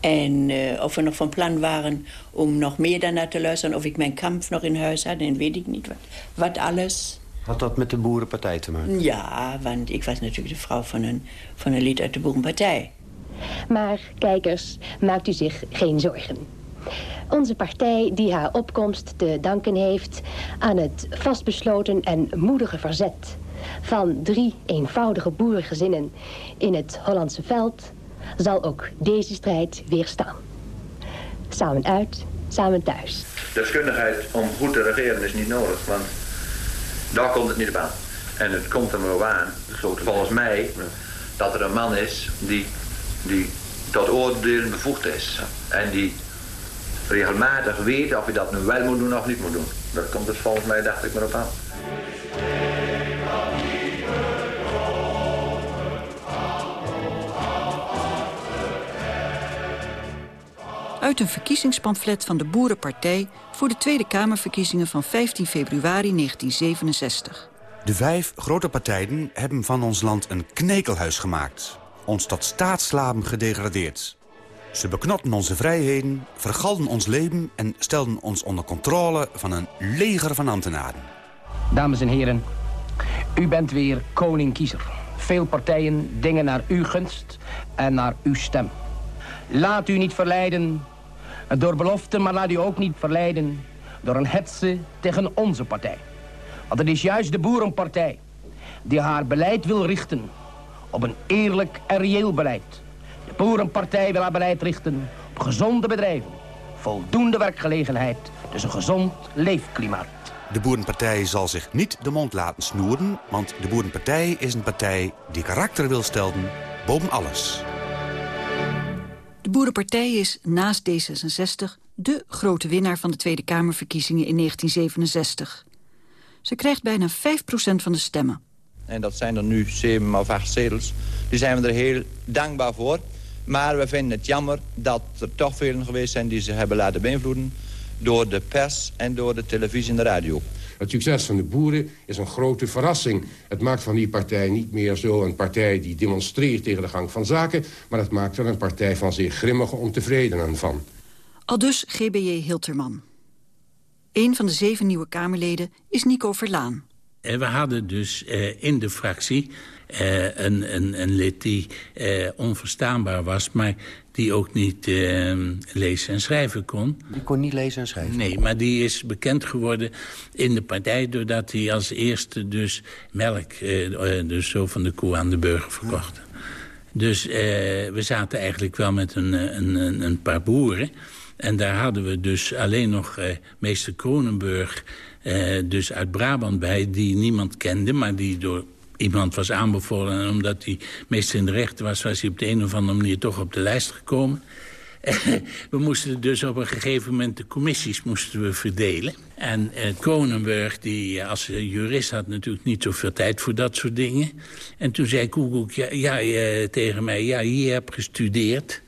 En uh, of we nog van plan waren om nog meer daarna te luisteren... of ik mijn kamp nog in huis had, en weet ik niet wat, wat alles. Had dat met de Boerenpartij te maken? Ja, want ik was natuurlijk de vrouw van een, van een lid uit de Boerenpartij. Maar, kijkers, maakt u zich geen zorgen. Onze partij die haar opkomst te danken heeft... aan het vastbesloten en moedige verzet... van drie eenvoudige boerengezinnen in het Hollandse veld... zal ook deze strijd weerstaan. Samen uit, samen thuis. Deskundigheid om goed te regeren is niet nodig, want daar komt het niet op aan. En het komt er maar aan, volgens mij, dat er een man is die, die tot oordelen bevoegd is. En die regelmatig weet of je dat nu wel moet doen of niet moet doen. Dat komt dus volgens mij, dacht ik, maar op aan. Uit een verkiezingspamflet van de Boerenpartij... voor de Tweede Kamerverkiezingen van 15 februari 1967. De vijf grote partijen hebben van ons land een knekelhuis gemaakt. Ons tot staatsslaven gedegradeerd. Ze beknotten onze vrijheden, vergalden ons leven... en stelden ons onder controle van een leger van ambtenaren. Dames en heren, u bent weer koning-kiezer. Veel partijen dingen naar uw gunst en naar uw stem. Laat u niet verleiden door beloften, maar laat u ook niet verleiden... door een hetze tegen onze partij. Want het is juist de Boerenpartij die haar beleid wil richten... op een eerlijk en reëel beleid... De Boerenpartij wil haar beleid richten op gezonde bedrijven, voldoende werkgelegenheid, dus een gezond leefklimaat. De Boerenpartij zal zich niet de mond laten snoeren, want de Boerenpartij is een partij die karakter wil stellen boven alles. De Boerenpartij is naast D66 de grote winnaar van de Tweede Kamerverkiezingen in 1967. Ze krijgt bijna 5% van de stemmen. En dat zijn er nu zeven of acht zetels. Die zijn we er heel dankbaar voor. Maar we vinden het jammer dat er toch velen geweest zijn die zich hebben laten beïnvloeden... door de pers en door de televisie en de radio. Het succes van de boeren is een grote verrassing. Het maakt van die partij niet meer zo een partij die demonstreert tegen de gang van zaken... maar het maakt er een partij van zeer grimmige ontevredenen van. Al dus GBJ Hilterman. Een van de zeven nieuwe Kamerleden is Nico Verlaan. We hadden dus uh, in de fractie uh, een, een, een, lid die onverstaanbaar was... maar die ook niet lezen en schrijven kon. Die kon niet lezen en schrijven? Nee, maar die is bekend geworden in de partij... doordat hij als eerste dus melk dus zo van de koe aan de burger verkocht. Dus we zaten eigenlijk wel met een, een, een paar boeren... En daar hadden we dus alleen nog meester Kronenburg uh, dus uit Brabant bij... die niemand kende, maar die door iemand was aanbevolen. En omdat hij meestal in de rechter was... was hij op de een of andere manier toch op de lijst gekomen. we moesten dus op een gegeven moment de commissies moesten we verdelen. En Kronenburg, die als jurist had natuurlijk niet zoveel tijd voor dat soort dingen. En toen zei Koekoek ja, tegen mij, ja, hier heb gestudeerd...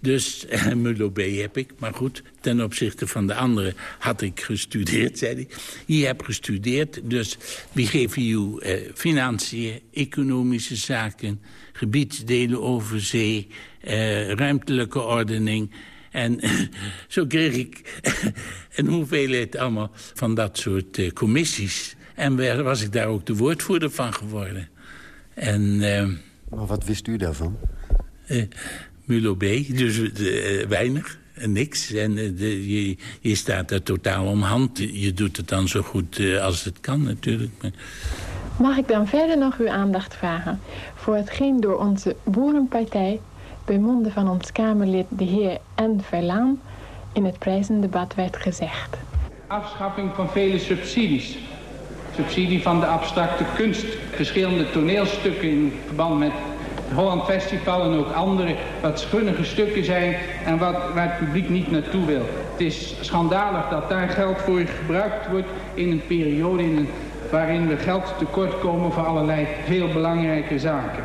Dus Mullo B heb ik. Maar goed, ten opzichte van de anderen had ik gestudeerd, zei hij. Je hebt gestudeerd, dus we geven you eh, financiën, economische zaken... gebiedsdelen over zee, eh, ruimtelijke ordening... En zo kreeg ik een hoeveelheid allemaal van dat soort uh, commissies. En was ik daar ook de woordvoerder van geworden. En, uh, maar wat wist u daarvan? Mulo B, dus uh, weinig en niks. En uh, de, je, je, staat er totaal om hand. Je doet het dan zo goed als het kan natuurlijk. Mag ik dan verder nog uw aandacht vragen... voor hetgeen door onze Boerenpartij... bij monden van ons Kamerlid de heer N. Verlaan... in het prijzendebat werd gezegd. Afschaffing van vele subsidies. Subsidie van de abstracte kunst. Verschillende toneelstukken in verband met Holland Festival en ook andere wat schunnige stukken zijn en wat, waar het publiek niet naartoe wil. Het is schandalig dat daar geld voor gebruikt wordt in een periode in waarin we geld tekort komen voor allerlei heel belangrijke zaken.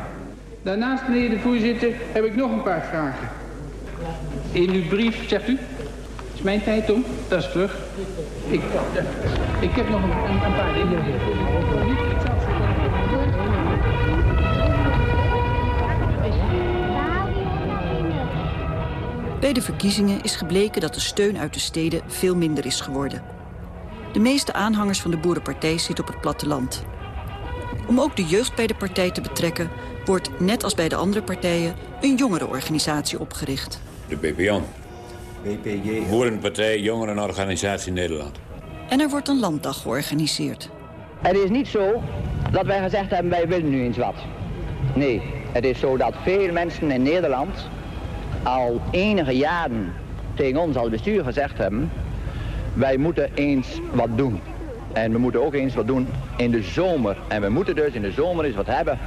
Daarnaast, meneer de voorzitter, heb ik nog een paar vragen. In uw brief, zegt u? mijn tijd toen. Dat is terug. Ik, uh, ik heb nog een, een paar dingen. Bij de verkiezingen is gebleken dat de steun uit de steden veel minder is geworden. De meeste aanhangers van de Boerenpartij zitten op het platteland. Om ook de jeugd bij de partij te betrekken... wordt, net als bij de andere partijen, een jongerenorganisatie opgericht. De BPJ. BPJ. Boerenpartij Jongerenorganisatie Nederland. En er wordt een landdag georganiseerd. Het is niet zo dat wij gezegd hebben, wij willen nu eens wat. Nee, het is zo dat veel mensen in Nederland al enige jaren tegen ons als bestuur gezegd hebben... wij moeten eens wat doen. En we moeten ook eens wat doen in de zomer. En we moeten dus in de zomer eens wat hebben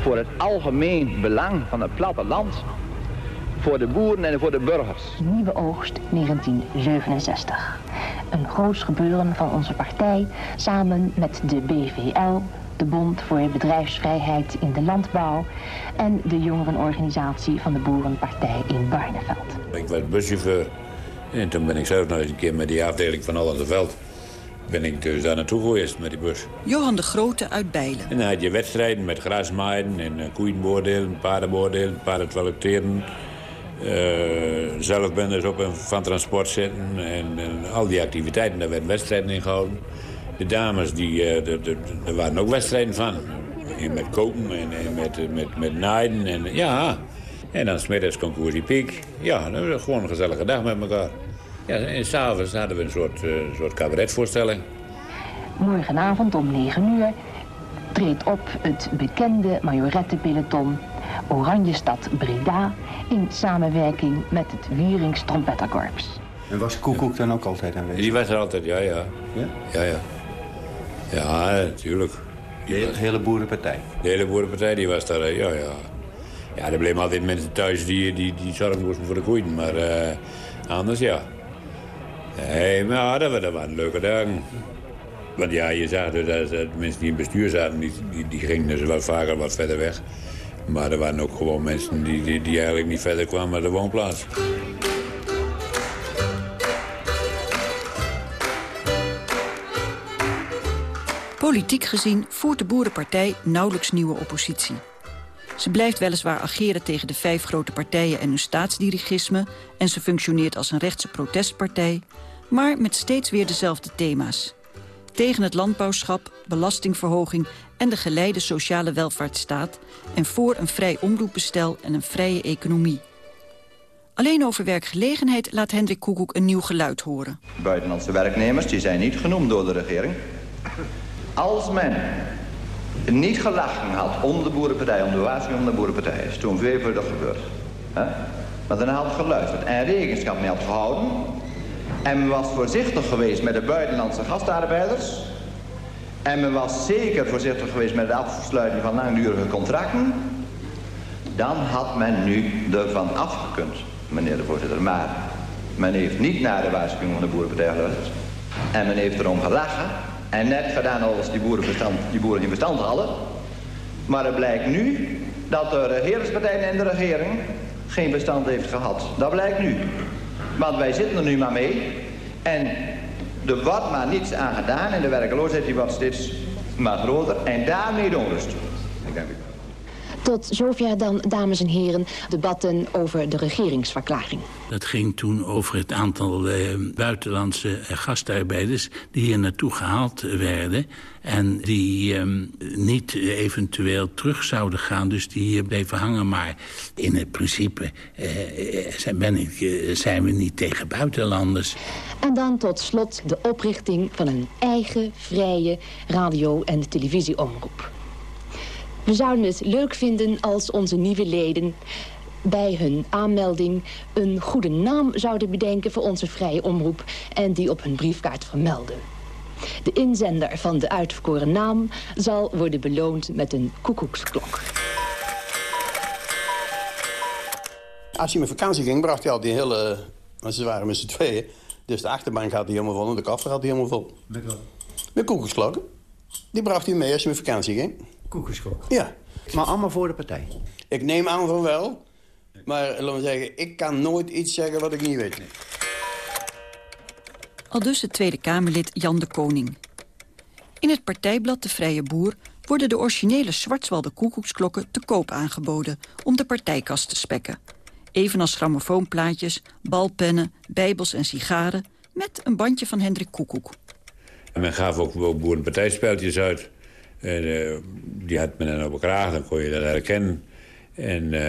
voor het algemeen belang van het platteland. Voor de boeren en voor de burgers. Nieuwe oogst 1967. Een groot gebeuren van onze partij samen met de BVL, de Bond voor Bedrijfsvrijheid in de Landbouw en de jongerenorganisatie van de Boerenpartij in Barneveld. Ik was buschauffeur en toen ben ik zelf nog eens een keer met die afdeling van Holland Veld ben ik dus daar naartoe geweest met die bus. Johan de Grote uit Bijlen. En dan had je wedstrijden met grasmaaien en uh, koeienbeoordelen, paardenbeoordelen, paarden toiletteren. Uh, zelf ben dus op een van transport zitten en, en, al die activiteiten, daar werden wedstrijden in gehouden. De dames, die, uh, de, de, er waren ook wedstrijden van. En met kopen en, en met, met, met naaien en ja. En dan smiddags concours piek. Ja, dat was gewoon een gezellige dag met elkaar. Ja, en s'avonds hadden we een soort, uh, soort cabaretvoorstelling. Morgenavond om 9 uur treedt op het bekende majorettenpeloton Oranjestad Breda in samenwerking met het Wierings Trompetterkorps. En was Koekoek dan ook altijd aanwezig? Die was er altijd, ja, ja. Ja? Ja, ja. Ja, natuurlijk. De hele, boerenpartij? De hele boerenpartij, die was daar, ja, ja. Ja, er bleven altijd mensen thuis die, die, die zorgen moesten voor de koeien, maar uh, anders, ja. Nee, maar dat, dat waren leuke dagen. Want ja, je zag dus dat de mensen die in bestuur zaten, die, die, die gingen dus wel vaker wat verder weg. Maar er waren ook gewoon mensen die, die, die eigenlijk niet verder kwamen naar de woonplaats. Politiek gezien voert de Boerenpartij nauwelijks nieuwe oppositie. Ze blijft weliswaar ageren tegen de vijf grote partijen en hun staatsdirigisme... en ze functioneert als een rechtse protestpartij... maar met steeds weer dezelfde thema's. Tegen het landbouwschap, belastingverhoging en de geleide sociale welvaartsstaat... en voor een vrij omroepbestel en een vrije economie. Alleen over werkgelegenheid laat Hendrik Koekoek een nieuw geluid horen. Buitenlandse werknemers die zijn niet genoemd door de regering. Als men niet gelachen had om de boerenpartij, om de waarschuwing van de boerenpartij, is toen veelvuldig gebeurd. He? Maar dan had geluisterd en rekenschap mee had gehouden. En men was voorzichtig geweest met de buitenlandse gastarbeiders. En men was zeker voorzichtig geweest met de afsluiting van langdurige contracten. Dan had men nu ervan afgekund, meneer de voorzitter. Maar men heeft niet naar de waarschuwing van de boerenpartij geluisterd. En men heeft erom gelachen en net gedaan als die boeren, verstand, die boeren geen verstand hadden. Maar het blijkt nu dat de regeringspartij en de regering geen bestand heeft gehad. Dat blijkt nu. Want wij zitten er nu maar mee. En er wordt maar niets aan gedaan. En de werkloosheid die wordt steeds maar groter. En daarmee de. Ik dank u. Tot zover dan, dames en heren, debatten over de regeringsverklaring. Dat ging toen over het aantal eh, buitenlandse eh, gastarbeiders... die hier naartoe gehaald werden en die eh, niet eventueel terug zouden gaan. Dus die hier bleven hangen. Maar in het principe eh, ben ik, zijn we niet tegen buitenlanders. En dan tot slot de oprichting van een eigen, vrije radio- en televisieomroep. We zouden het leuk vinden als onze nieuwe leden bij hun aanmelding een goede naam zouden bedenken voor onze vrije omroep en die op hun briefkaart vermelden. De inzender van de uitverkoren naam zal worden beloond met een koekoeksklok. Als hij met vakantie ging, bracht hij al die hele... Want ze waren met z'n tweeën. Dus de achterbank had hij helemaal vol en de koffer had hij helemaal vol. Met wat? Met koekoeksklokken. Die bracht hij mee als hij met vakantie ging. Ja. Maar allemaal voor de partij? Ik neem aan van wel. Maar laten we zeggen, ik kan nooit iets zeggen wat ik niet weet. Al dus het Tweede Kamerlid Jan de Koning. In het partijblad De Vrije Boer worden de originele Zwartswalde koekoeksklokken te koop aangeboden om de partijkast te spekken. Evenals grammofoonplaatjes, balpennen, bijbels en sigaren met een bandje van Hendrik Koekoek. En men gaf ook, ook boerenpartijspeltjes uit. En, uh, die had men dan op elkaar, dan kon je dat herkennen. En uh,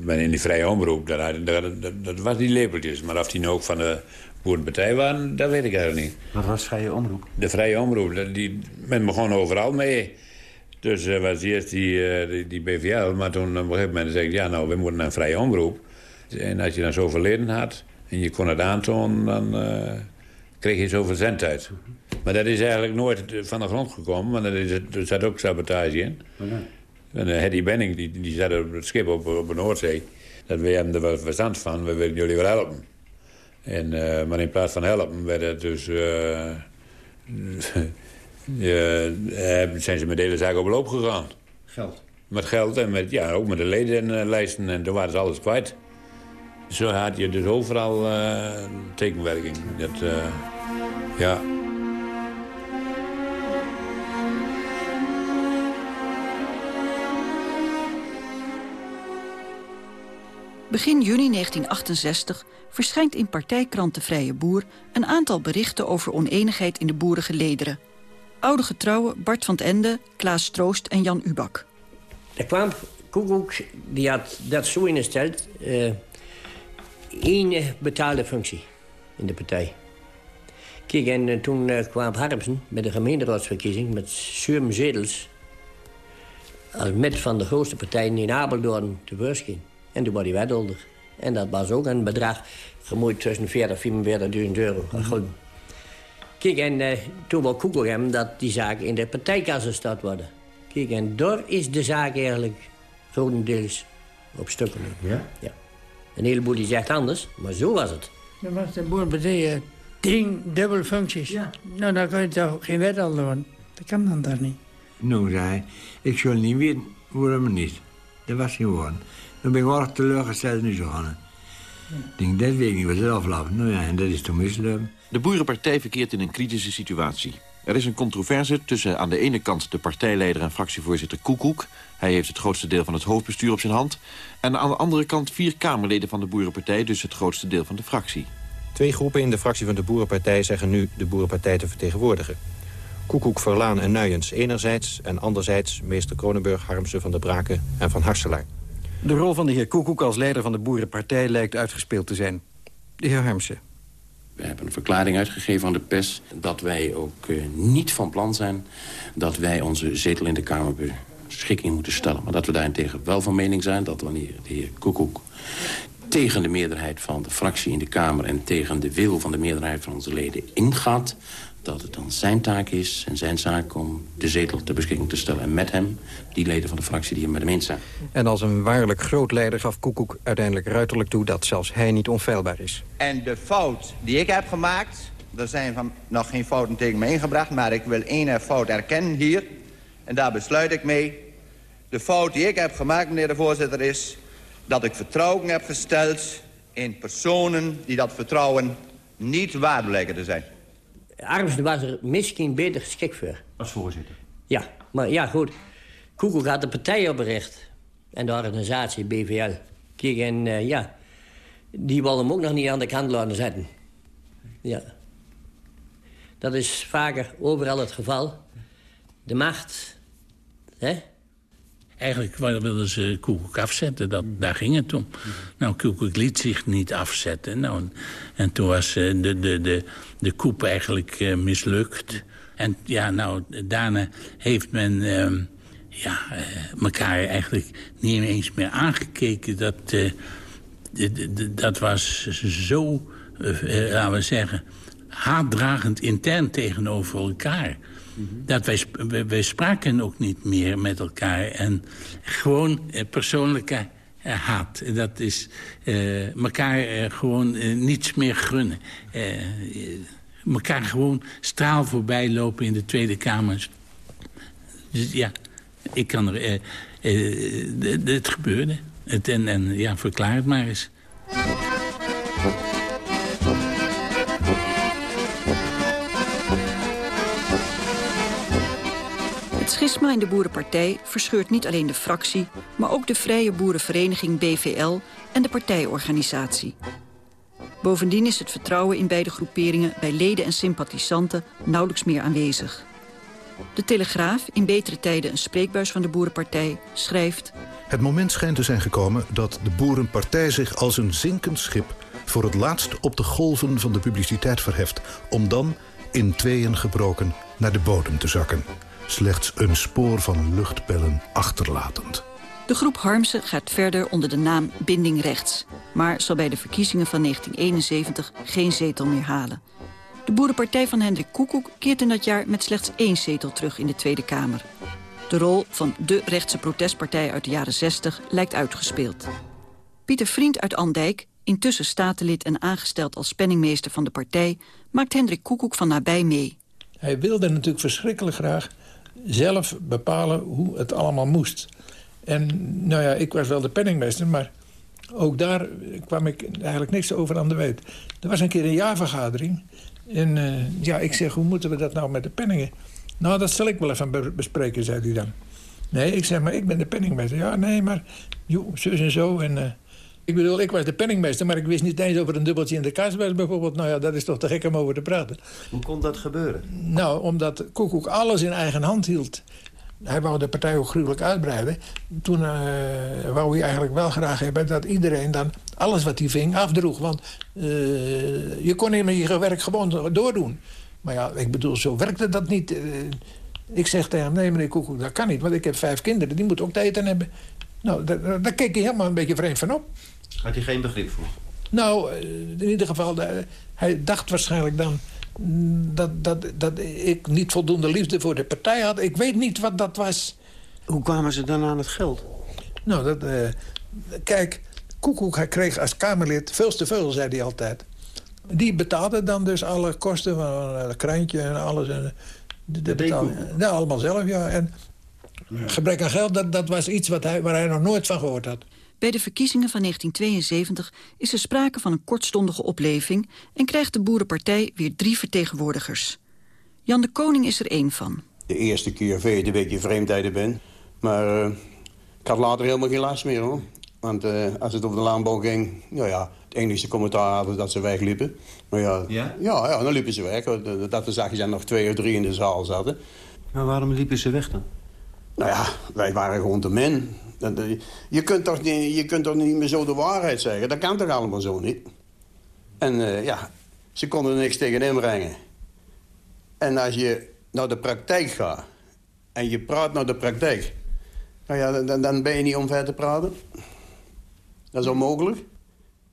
men in die vrije omroep, dat, dat, dat, dat, was die lepeltjes. Maar of die nou ook van de boerenpartij waren, dat weet ik eigenlijk niet. Wat was vrije omroep? De vrije omroep, die, men begon overal mee. Dus uh, was eerst die, uh, die, die, BVL, maar toen op een gegeven moment zei ik... ja, nou, we moeten naar een vrije omroep. En als je dan zo verleden had en je kon het aantonen... dan uh, kreeg je zoveel zendtijd. Maar dat is eigenlijk nooit van de grond gekomen, want er, is, er zat ook sabotage in. Oh, nee. En uh, Hedy Benning, die, die zat op het schip op, op de Noordzee. Dat we hebben er wel verstand van, we willen jullie wel helpen. En, uh, maar in plaats van helpen werd het dus... Uh, zijn ze met de hele zaak op loop gegaan. Geld? Met geld en met, ja, ook met de ledenlijsten. En toen waren ze alles kwijt. Zo had je dus overal tekenwerking. Dat, ja... Begin juni 1968 verschijnt in partijkrant De Vrije Boer... een aantal berichten over oneenigheid in de boerengelederen. Oude getrouwen Bart van het Ende, Klaas Troost en Jan Ubak. Er kwam Koekoek, die had dat zo ingesteld... Uh, één betaalde functie in de partij. Kijk, en uh, toen uh, kwam Harmsen met de gemeenteraadsverkiezing... met zeven zetels... als met van de grootste partijen in Apeldoorn te beurs ging. En toen was hij wethouder. En dat was ook een bedrag gemoeid tussen 40 en 44.000 euro. Mm Kijk, en uh, toen wil Koekel hem dat die zaak in de partijkassen staat worden. Kijk, en daar is de zaak eigenlijk grotendeels op stukken. Ja? Ja. Een heleboel die zegt anders, maar zo was het. Dan was de boerenpartij uh, tien dubbele functies. Ja. Nou, dan kan je toch geen wethouder worden. Dat kan dan daar niet. Nou, zei hij, ik zal niet weten waarom niet. Dat was gewoon. Dan ben ik wel teleurgesteld nu zo gaan. Ik denk, dat weet ik niet wat ze aflappen. Nou ja, en dat is toch mislukken. De Boerenpartij verkeert in een kritische situatie. Er is een controverse tussen aan de ene kant de partijleider en fractievoorzitter Koekoek. Hij heeft het grootste deel van het hoofdbestuur op zijn hand. En aan de andere kant vier Kamerleden van de Boerenpartij, dus het grootste deel van de fractie. Twee groepen in de fractie van de Boerenpartij zeggen nu de Boerenpartij te vertegenwoordigen. Koekoek, Verlaan en Nuyens enerzijds en anderzijds meester Kronenburg, Harmsen van der Braken en van Harselaar. De rol van de heer Koekoek als leider van de Boerenpartij lijkt uitgespeeld te zijn. De heer Harmsen. We hebben een verklaring uitgegeven aan de pers... dat wij ook uh, niet van plan zijn dat wij onze zetel in de Kamer beschikking moeten stellen. Maar dat we daarentegen wel van mening zijn dat wanneer de heer Koekoek... tegen de meerderheid van de fractie in de Kamer... en tegen de wil van de meerderheid van onze leden ingaat dat het dan zijn taak is en zijn zaak om de zetel ter beschikking te stellen. En met hem die leden van de fractie die hem met hem eens zijn. En als een waarlijk groot leider gaf Koekoek uiteindelijk ruiterlijk toe... dat zelfs hij niet onfeilbaar is. En de fout die ik heb gemaakt... er zijn van nog geen fouten tegen me ingebracht... maar ik wil één fout erkennen hier. En daar besluit ik mee. De fout die ik heb gemaakt, meneer de voorzitter, is... dat ik vertrouwen heb gesteld in personen die dat vertrouwen niet waard blijken te zijn. Armsen was er misschien beter geschikt voor. Als voorzitter? Ja, maar ja, goed. Koekoek had de partij opgericht. En de organisatie, BVL. Kijk, en uh, ja, die wilden hem ook nog niet aan de kant laten zetten. Ja. Dat is vaker overal het geval. De macht, hè? Eigenlijk wilden ze Koekoek afzetten, dat, daar ging het om. Nou, Koekoek liet zich niet afzetten. Nou, en toen was uh, de, de, de, de koep eigenlijk uh, mislukt. En ja, nou, daarna heeft men uh, ja, elkaar eigenlijk niet eens meer aangekeken. Dat, dat was zo, laten we zeggen, haatdragend intern tegenover elkaar. Dat wij, wij spraken ook niet meer met elkaar. En gewoon persoonlijke haat. Dat is uh, elkaar gewoon niets meer gunnen. elkaar gewoon straal voorbij lopen in de Tweede Kamer. Dus ja, ik kan er... het gebeurde. Het, en, en ja, verklaar het maar eens. In de Boerenpartij verscheurt niet alleen de fractie... maar ook de Vrije Boerenvereniging BVL en de partijorganisatie. Bovendien is het vertrouwen in beide groeperingen... bij leden en sympathisanten nauwelijks meer aanwezig. De Telegraaf, in betere tijden een spreekbuis van de Boerenpartij, schrijft... Het moment schijnt te zijn gekomen dat de Boerenpartij zich als een zinkend schip... voor het laatst op de golven van de publiciteit verheft... om dan, in tweeën gebroken, naar de bodem te zakken. Slechts een spoor van luchtpellen achterlatend. De groep Harmsen gaat verder onder de naam Binding Rechts... maar zal bij de verkiezingen van 1971 geen zetel meer halen. De Boerenpartij van Hendrik Koekoek keert in dat jaar met slechts één zetel terug in de Tweede Kamer. De rol van de rechtse protestpartij uit de jaren 60 lijkt uitgespeeld. Pieter Vriend uit Andijk, intussen statenlid en aangesteld als penningmeester van de partij... maakt Hendrik Koekoek van nabij mee. Hij wilde natuurlijk verschrikkelijk graag zelf bepalen hoe het allemaal moest. En nou ja, ik was wel de penningmeester, maar ook daar kwam ik eigenlijk niks over aan de weet. Er was een keer een jaarvergadering. En uh, ja, ik zeg, hoe moeten we dat nou met de penningen? Nou, dat zal ik wel even bespreken, zei hij dan. Nee, ik zeg, maar ik ben de penningmeester. Ja, nee, maar joh, zus en zo. En, uh, ik bedoel, ik was de penningmeester, maar ik wist niet eens over een dubbeltje in de kas was bijvoorbeeld. Nou ja, dat is toch te gek om over te praten. Hoe kon dat gebeuren? Nou, omdat Koekoek alles in eigen hand hield. Hij wou de partij ook gruwelijk uitbreiden. Toen uh, wou hij eigenlijk wel graag hebben dat iedereen dan alles wat hij ving afdroeg. Want uh, je kon niet meer je werk gewoon doordoen. Maar ja, ik bedoel, zo werkte dat niet. Uh, ik zeg tegen hem, nee meneer Koekoek, dat kan niet. Want ik heb vijf kinderen, die moeten ook tijd aan hebben. Nou, daar, daar keek hij helemaal een beetje vreemd van op. Had hij geen begrip voor? Nou, in ieder geval, hij dacht waarschijnlijk dan dat, dat, dat ik niet voldoende liefde voor de partij had. Ik weet niet wat dat was. Hoe kwamen ze dan aan het geld? Nou, dat, uh, kijk, Koekoek hij kreeg als Kamerlid veel te veel, zei hij altijd. Die betaalde dan dus alle kosten van het krantje en alles. En, de, de betaalde, ja, allemaal zelf, ja. En gebrek aan geld, dat, dat was iets wat hij, waar hij nog nooit van gehoord had. Bij de verkiezingen van 1972 is er sprake van een kortstondige opleving... en krijgt de Boerenpartij weer drie vertegenwoordigers. Jan de Koning is er één van. De eerste keer vind je een beetje vreemdheden ben. Maar uh, ik had later helemaal geen last meer, hoor. Want uh, als het over de laanbouw ging... Nou ja, het enige commentaar hadden dat ze wegliepen. Maar ja, ja? Ja, ja dan liepen ze weg. Dat zag je dan nog twee of drie in de zaal zaten. Maar waarom liepen ze weg dan? Nou ja, wij waren gewoon de men. Je kunt, toch niet, je kunt toch niet meer zo de waarheid zeggen? Dat kan toch allemaal zo niet? En uh, ja, ze konden niks tegen inbrengen. En als je naar de praktijk gaat... en je praat naar de praktijk... Nou ja, dan, dan ben je niet om ver te praten. Dat is onmogelijk.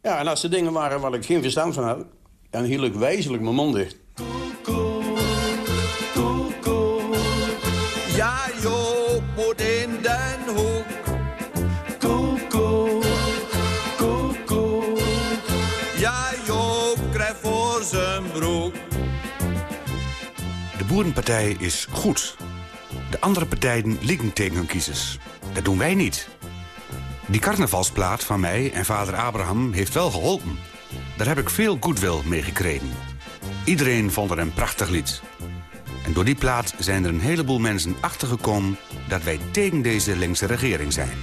Ja, en als er dingen waren waar ik geen verstand van had... dan hield ik wijzelijk mijn mond dicht. Boerenpartij is goed. De andere partijen liegen tegen hun kiezers. Dat doen wij niet. Die carnavalsplaat van mij en vader Abraham heeft wel geholpen. Daar heb ik veel goodwill mee gekregen. Iedereen vond het een prachtig lied. En door die plaat zijn er een heleboel mensen achtergekomen... dat wij tegen deze linkse regering zijn.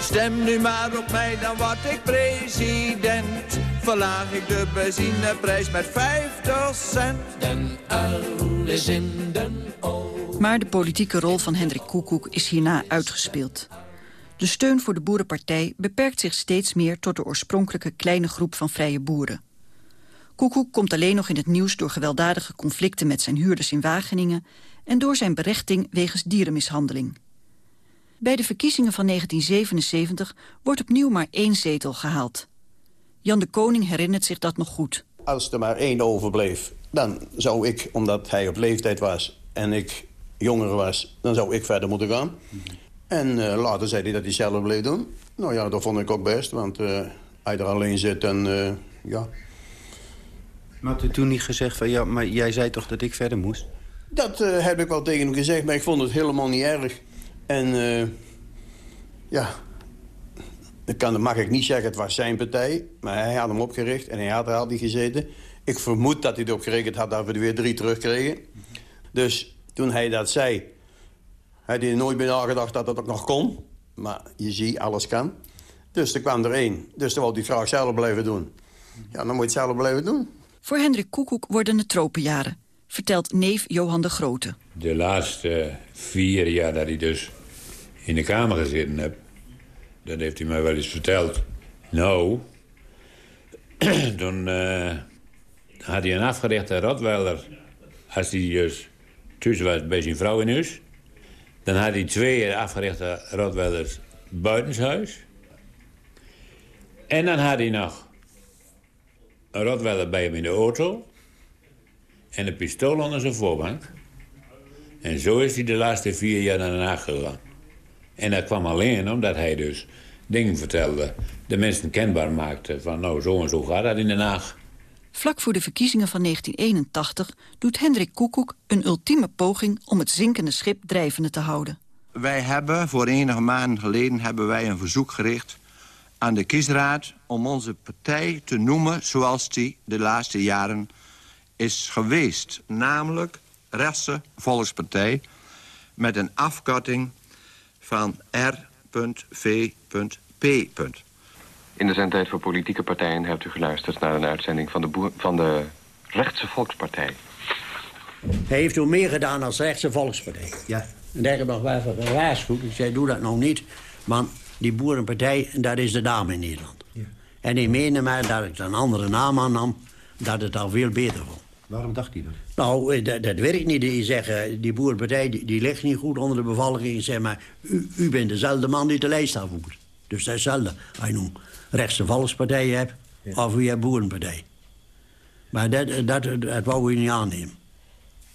Stem nu maar op mij, dan word ik president. Verlaag ik de benzineprijs met 50 cent. Den uil is in den Maar de politieke rol van Hendrik Koekoek is hierna uitgespeeld. De steun voor de Boerenpartij beperkt zich steeds meer... tot de oorspronkelijke kleine groep van vrije boeren. Koekoek komt alleen nog in het nieuws door gewelddadige conflicten met zijn huurders in Wageningen en door zijn berechting wegens dierenmishandeling. Bij de verkiezingen van 1977 wordt opnieuw maar één zetel gehaald. Jan de Koning herinnert zich dat nog goed. Als er maar één overbleef, dan zou ik, omdat hij op leeftijd was en ik jonger was, dan zou ik verder moeten gaan. En uh, later zei hij dat hij zelf bleef doen. Nou ja, dat vond ik ook best, want uh, hij er alleen zit en uh, ja, maar had u toen niet gezegd van... ja, maar jij zei toch dat ik verder moest? Dat uh, heb ik wel tegen hem gezegd, maar ik vond het helemaal niet erg. En uh, ja, dat, kan, dat mag ik niet zeggen, het was zijn partij. Maar hij had hem opgericht en hij had er altijd gezeten. Ik vermoed dat hij erop gerekend had dat we er weer drie terugkregen. Dus toen hij dat zei, Hij had nooit bij nagedacht dat dat ook nog kon. Maar je ziet, alles kan. Dus er kwam er één. Dus dan wil hij graag zelf blijven doen. Ja, dan moet je het zelf blijven doen. Voor Hendrik Koekoek worden het tropenjaren, vertelt neef Johan de Grote. De laatste vier jaar dat hij dus in de Kamer gezeten heb... dat heeft hij mij wel eens verteld. Nou, toen uh, had hij een afgerichte Rotweiler... als hij dus thuis was bij zijn vrouw in huis. Dan had hij twee afgerichte Rotweilers buitenshuis. En dan had hij nog een Rotweiler bij hem in de auto... en een pistool onder zijn voorbank. En zo is hij de laatste vier jaar naar Den gegaan. En dat kwam alleen omdat hij dus dingen vertelde... de mensen kenbaar maakte van nou, zo en zo gaat dat in Den Haag. Vlak voor de verkiezingen van 1981 doet Hendrik Koekoek een ultieme poging... om het zinkende schip drijvende te houden. Wij hebben, voor enige maanden geleden, hebben wij een verzoek gericht aan de kiesraad om onze partij te noemen zoals die de laatste jaren is geweest. Namelijk Rechtse Volkspartij met een afkorting van R.V.P. In de zendtijd voor politieke partijen hebt u geluisterd naar een uitzending van de, boer, van de Rechtse Volkspartij. Hij heeft toen meer gedaan als Rechtse Volkspartij. Ja. En daar heb ik nog wel voor gewaarschuwd. Ik zei, doe dat nog niet. Want die boerenpartij, dat is de naam in Nederland. Ja. En hij meende mij dat ik een andere naam aannam, dat het al veel beter vond. Waarom dacht hij dat? Nou, eh, dat, dat ik niet. Die zeggen, die boerenpartij die, die, ligt niet goed onder de bevolking. Zeg maar, u, u bent dezelfde man die de lijst afvoert. Dus dat is hetzelfde. Als je nu rechtse volkspartij hebt, ja. of u hebt boerenpartij. Maar dat, dat, dat wou u niet aannemen.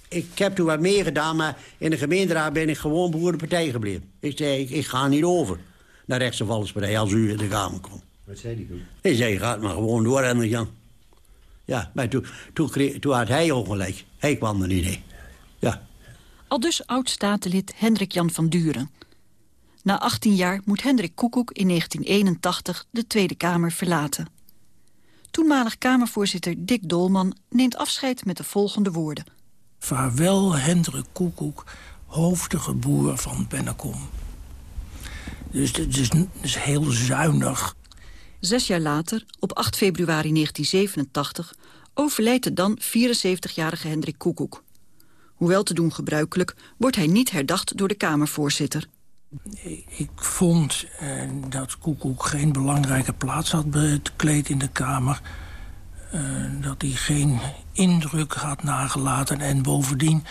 Ik heb toen wat meer gedaan, maar in de gemeenteraad ben ik gewoon boerenpartij gebleven. Ik zei, ik, ik ga niet over naar rechtse volkspartij als u in de Kamer komt. Wat zei die toen? Hij zei, gaat maar gewoon door en Jan. Ja, maar toen, toen, toen had hij ongelijk. Hij kwam er niet in. Ja. Al dus oud-statenlid Hendrik Jan van Duren. Na 18 jaar moet Hendrik Koekoek in 1981 de Tweede Kamer verlaten. Toenmalig Kamervoorzitter Dick Dolman neemt afscheid met de volgende woorden. Vaarwel Hendrik Koekoek, hoofdige boer van Bennekom. Dus het is, is heel zuinig. Zes jaar later, op 8 februari 1987, overlijdt de dan 74-jarige Hendrik Koekoek. Hoewel te doen gebruikelijk, wordt hij niet herdacht door de Kamervoorzitter. Ik vond eh, dat Koekoek geen belangrijke plaats had bekleed in de Kamer. Uh, dat hij geen indruk had nagelaten. En bovendien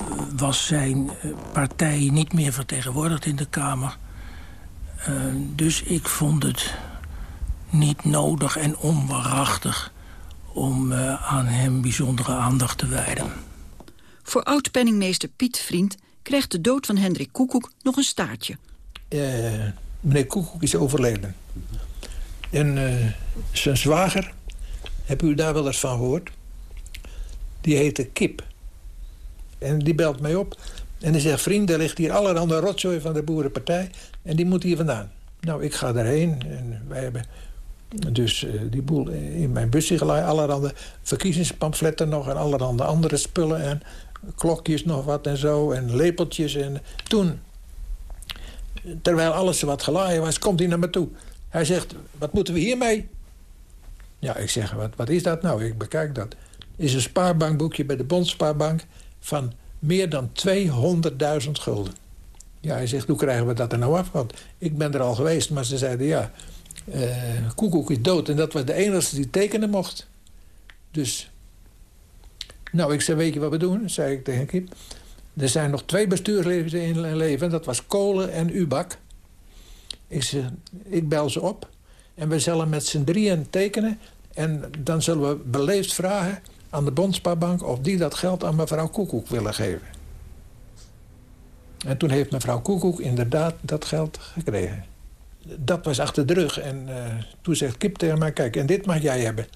uh, was zijn partij niet meer vertegenwoordigd in de Kamer. dus ik vond het niet nodig en onwaarachtig om aan hem bijzondere aandacht te wijden. Voor oud-penningmeester Piet Vriend krijgt de dood van Hendrik Koekoek nog een staartje. Uh, meneer Koekoek is overleden. En uh, zijn zwager, heb u daar wel eens van gehoord? Die heette Kip. En die belt mij op. En die zegt, vriend, er ligt hier allerhande rotzooi van de Boerenpartij. En die moet hier vandaan. Nou, ik ga daarheen. En wij hebben dus uh, die boel in mijn busje geladen. Allerhande verkiezingspamfletten nog en allerhande andere spullen. En klokjes nog wat en zo en lepeltjes. En toen, terwijl alles wat gelaaien was, komt hij naar me toe. Hij zegt, wat moeten we hiermee? Ja, ik zeg, wat, wat is dat nou? Ik bekijk dat. is een spaarbankboekje bij de Bondspaarbank van meer dan 200.000 gulden. Ja, hij zegt, hoe krijgen we dat er nou af? Want ik ben er al geweest, maar ze zeiden, ja, uh, Koekoek is dood. En dat was de enige die tekenen mocht. Dus nou, ik zei, weet je wat we doen? zei ik tegen Kip. Er zijn nog twee bestuursleden in leven. Dat was Kolen en Ubak. Ik, zei, ik bel ze op. En we zullen met z'n drieën tekenen. En dan zullen we beleefd vragen aan de Bondspaarbank... of die dat geld aan mevrouw Koekoek willen geven. En toen heeft mevrouw Koekoek inderdaad dat geld gekregen. Dat was achter de rug. En uh, toen zegt Kip tegen mij... kijk, en dit mag jij hebben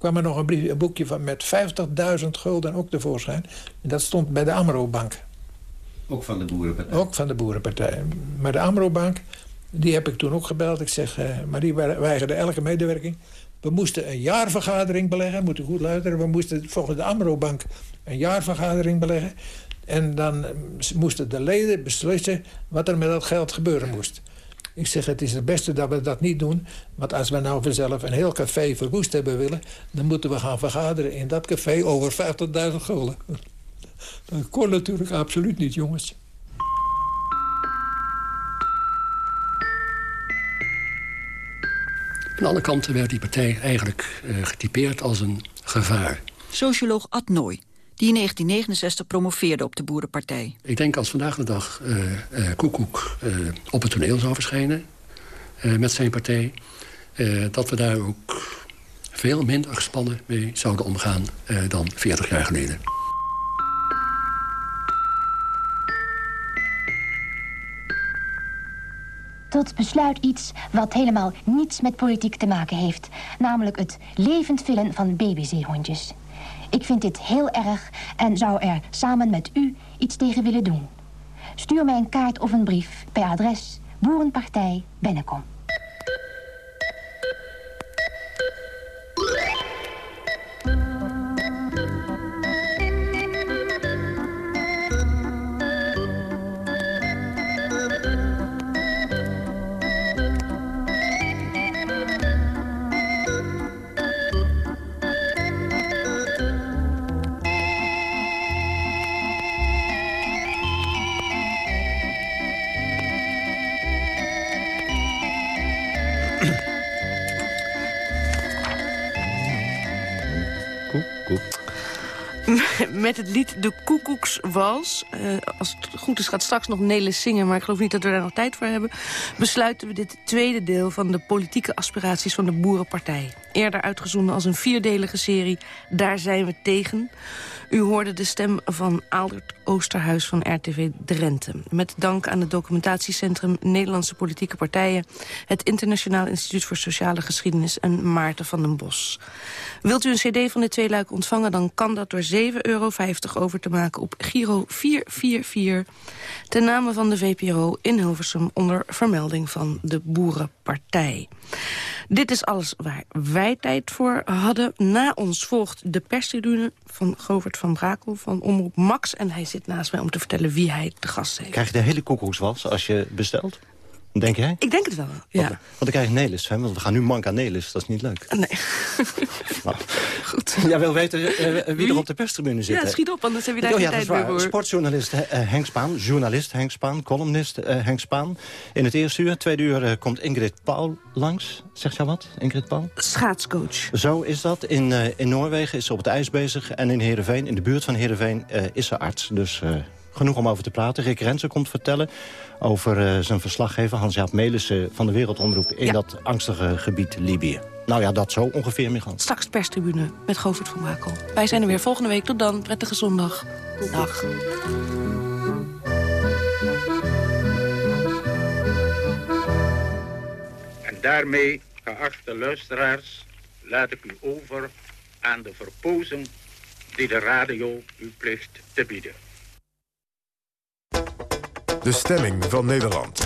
kwam er nog een, brief, een boekje van met 50.000 gulden ook tevoorschijn. En dat stond bij de Amro-bank. Ook van de Boerenpartij? Ook van de Boerenpartij. Maar de Amro-bank, die heb ik toen ook gebeld. Ik zeg, uh, maar die weigerde elke medewerking. We moesten een jaarvergadering beleggen, moet u goed luisteren. We moesten volgens de Amro-bank een jaarvergadering beleggen. En dan eh, moesten de leden beslissen wat er met dat geld gebeuren moest. Ik zeg, het is het beste dat we dat niet doen. Want als we nou vanzelf een heel café verwoest hebben willen... dan moeten we gaan vergaderen in dat café over 50.000 gulden. Dat kon natuurlijk absoluut niet, jongens. Aan alle kanten werd die partij eigenlijk uh, getypeerd als een gevaar. Socioloog Ad Nooy, die in 1969 promoveerde op de Boerenpartij. Ik denk als vandaag de dag uh, uh, Koekoek op het toneel zou verschijnen... met zijn partij, dat we daar ook veel minder gespannen mee zouden omgaan dan 40 jaar geleden. Tot besluit iets wat helemaal niets met politiek te maken heeft. Namelijk het levend villen van babyzeehondjes. Ik vind dit heel erg en zou er samen met u iets tegen willen doen. Stuur mij een kaart of een brief per adres Boerenpartij Bennekom. Met het lied De Koekoekswals. Uh, als het goed is gaat straks nog Nelis zingen... maar ik geloof niet dat we daar nog tijd voor hebben... besluiten we dit tweede deel van de politieke aspiraties van de Boerenpartij. Eerder uitgezonden als een vierdelige serie Daar zijn we tegen... U hoorde de stem van Aldert Oosterhuis van RTV Drenthe. Met dank aan het documentatiecentrum Nederlandse Politieke Partijen... het Internationaal Instituut voor Sociale Geschiedenis en Maarten van den Bos. Wilt u een cd van dit tweeluik ontvangen... dan kan dat door 7,50 euro over te maken op Giro 444... ten name van de VPRO in Hilversum onder vermelding van de Boerenpartij. Dit is alles waar wij tijd voor hadden. Na ons volgt de perstribune van Govert van Brakel van Omroep Max. En hij zit naast mij om te vertellen wie hij te gast heeft. Krijg je de hele koekoekswals als je bestelt? Denk jij? Ik denk het wel, ja. Want, dan krijg je Nelis, hè? want we gaan nu mank aan Nelis. Dat is niet leuk. Nee. nou. Goed. Jij wil weten uh, wie, er op de perstribune zit. Ja, schiet op, anders heb je daar oh, geen ja, tijd meer voor. Sportjournalist uh, Henk Spaan, journalist Henk Spaan, columnist uh, Henk Spaan. In het eerste uur, tweede uur, komt Ingrid Paul langs. Zeg jij wat, Ingrid Paul? Schaatscoach. Zo is dat. In, in Noorwegen is ze op het ijs bezig. En in Heerenveen, in de buurt van Heerenveen, is ze arts. Dus genoeg om over te praten. Rick Rensen komt vertellen over uh, zijn verslaggever Hans-Jaap Melissen van de Wereldomroep... in dat angstige gebied Libië. Nou ja, dat zo ongeveer gaan. Straks perstribune met Govert van Brakel. Wij zijn er weer volgende week. Tot dan. Prettige zondag. Dag. En daarmee, geachte luisteraars, laat ik u over aan de verpozing die de radio u plicht te bieden. De stemming van Nederland.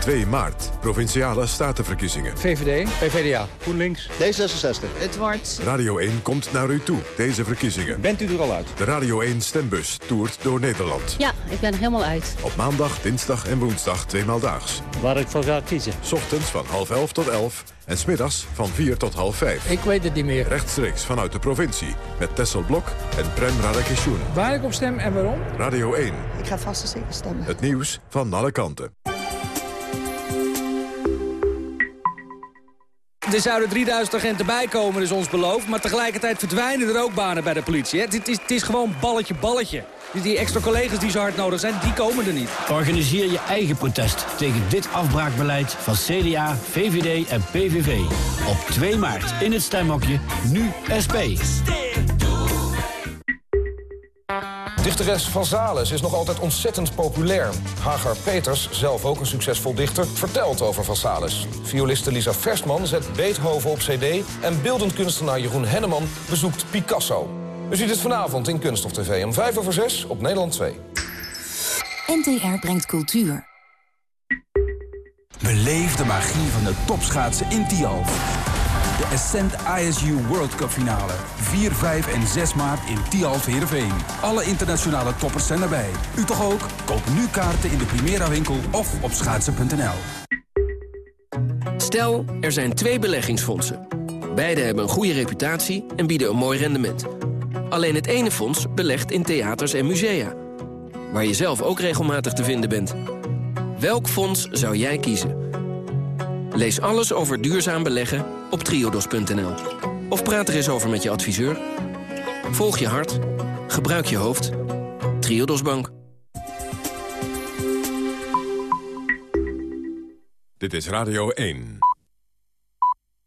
2 maart, Provinciale Statenverkiezingen. VVD, PVDA, GroenLinks, D66. Het wordt... Radio 1 komt naar u toe, deze verkiezingen. Bent u er al uit? De Radio 1 stembus toert door Nederland. Ja, ik ben er helemaal uit. Op maandag, dinsdag en woensdag tweemaal daags. Waar ik voor ga kiezen. Ochtends van half elf tot elf en smiddags van 4 tot half 5. Ik weet het niet meer. Rechtstreeks vanuit de provincie met Tessel Blok en Prem Radakishun. Waar ik op stem en waarom? Radio 1. Ik ga vast en zeker stemmen. Het nieuws van alle kanten. Er zouden 3000 agenten bijkomen, is ons beloofd. Maar tegelijkertijd verdwijnen er ook banen bij de politie. Het, is, het is gewoon balletje, balletje. Die extra collega's die zo hard nodig zijn, die komen er niet. Organiseer je eigen protest tegen dit afbraakbeleid van CDA, VVD en PVV. Op 2 maart in het stemhokje, nu SP. Dichteres Van Zales is nog altijd ontzettend populair. Hagar Peters, zelf ook een succesvol dichter, vertelt over Van Zales. Violiste Lisa Versman zet Beethoven op cd... en beeldend kunstenaar Jeroen Henneman bezoekt Picasso. U ziet het vanavond in Kunst of TV om 5 over 6 op Nederland 2. NTR brengt cultuur. Beleef de magie van de topschaatsen in Tialf. De Ascent ISU World Cup finale. 4, 5 en 6 maart in Tialf Heerenveen. Alle internationale toppers zijn erbij. U toch ook? Koop nu kaarten in de Primera winkel of op schaatsen.nl. Stel, er zijn twee beleggingsfondsen. Beide hebben een goede reputatie en bieden een mooi rendement. Alleen het ene fonds belegt in theaters en musea. Waar je zelf ook regelmatig te vinden bent. Welk fonds zou jij kiezen? Lees alles over duurzaam beleggen op triodos.nl. Of praat er eens over met je adviseur. Volg je hart. Gebruik je hoofd. Triodos Bank. Dit is Radio 1.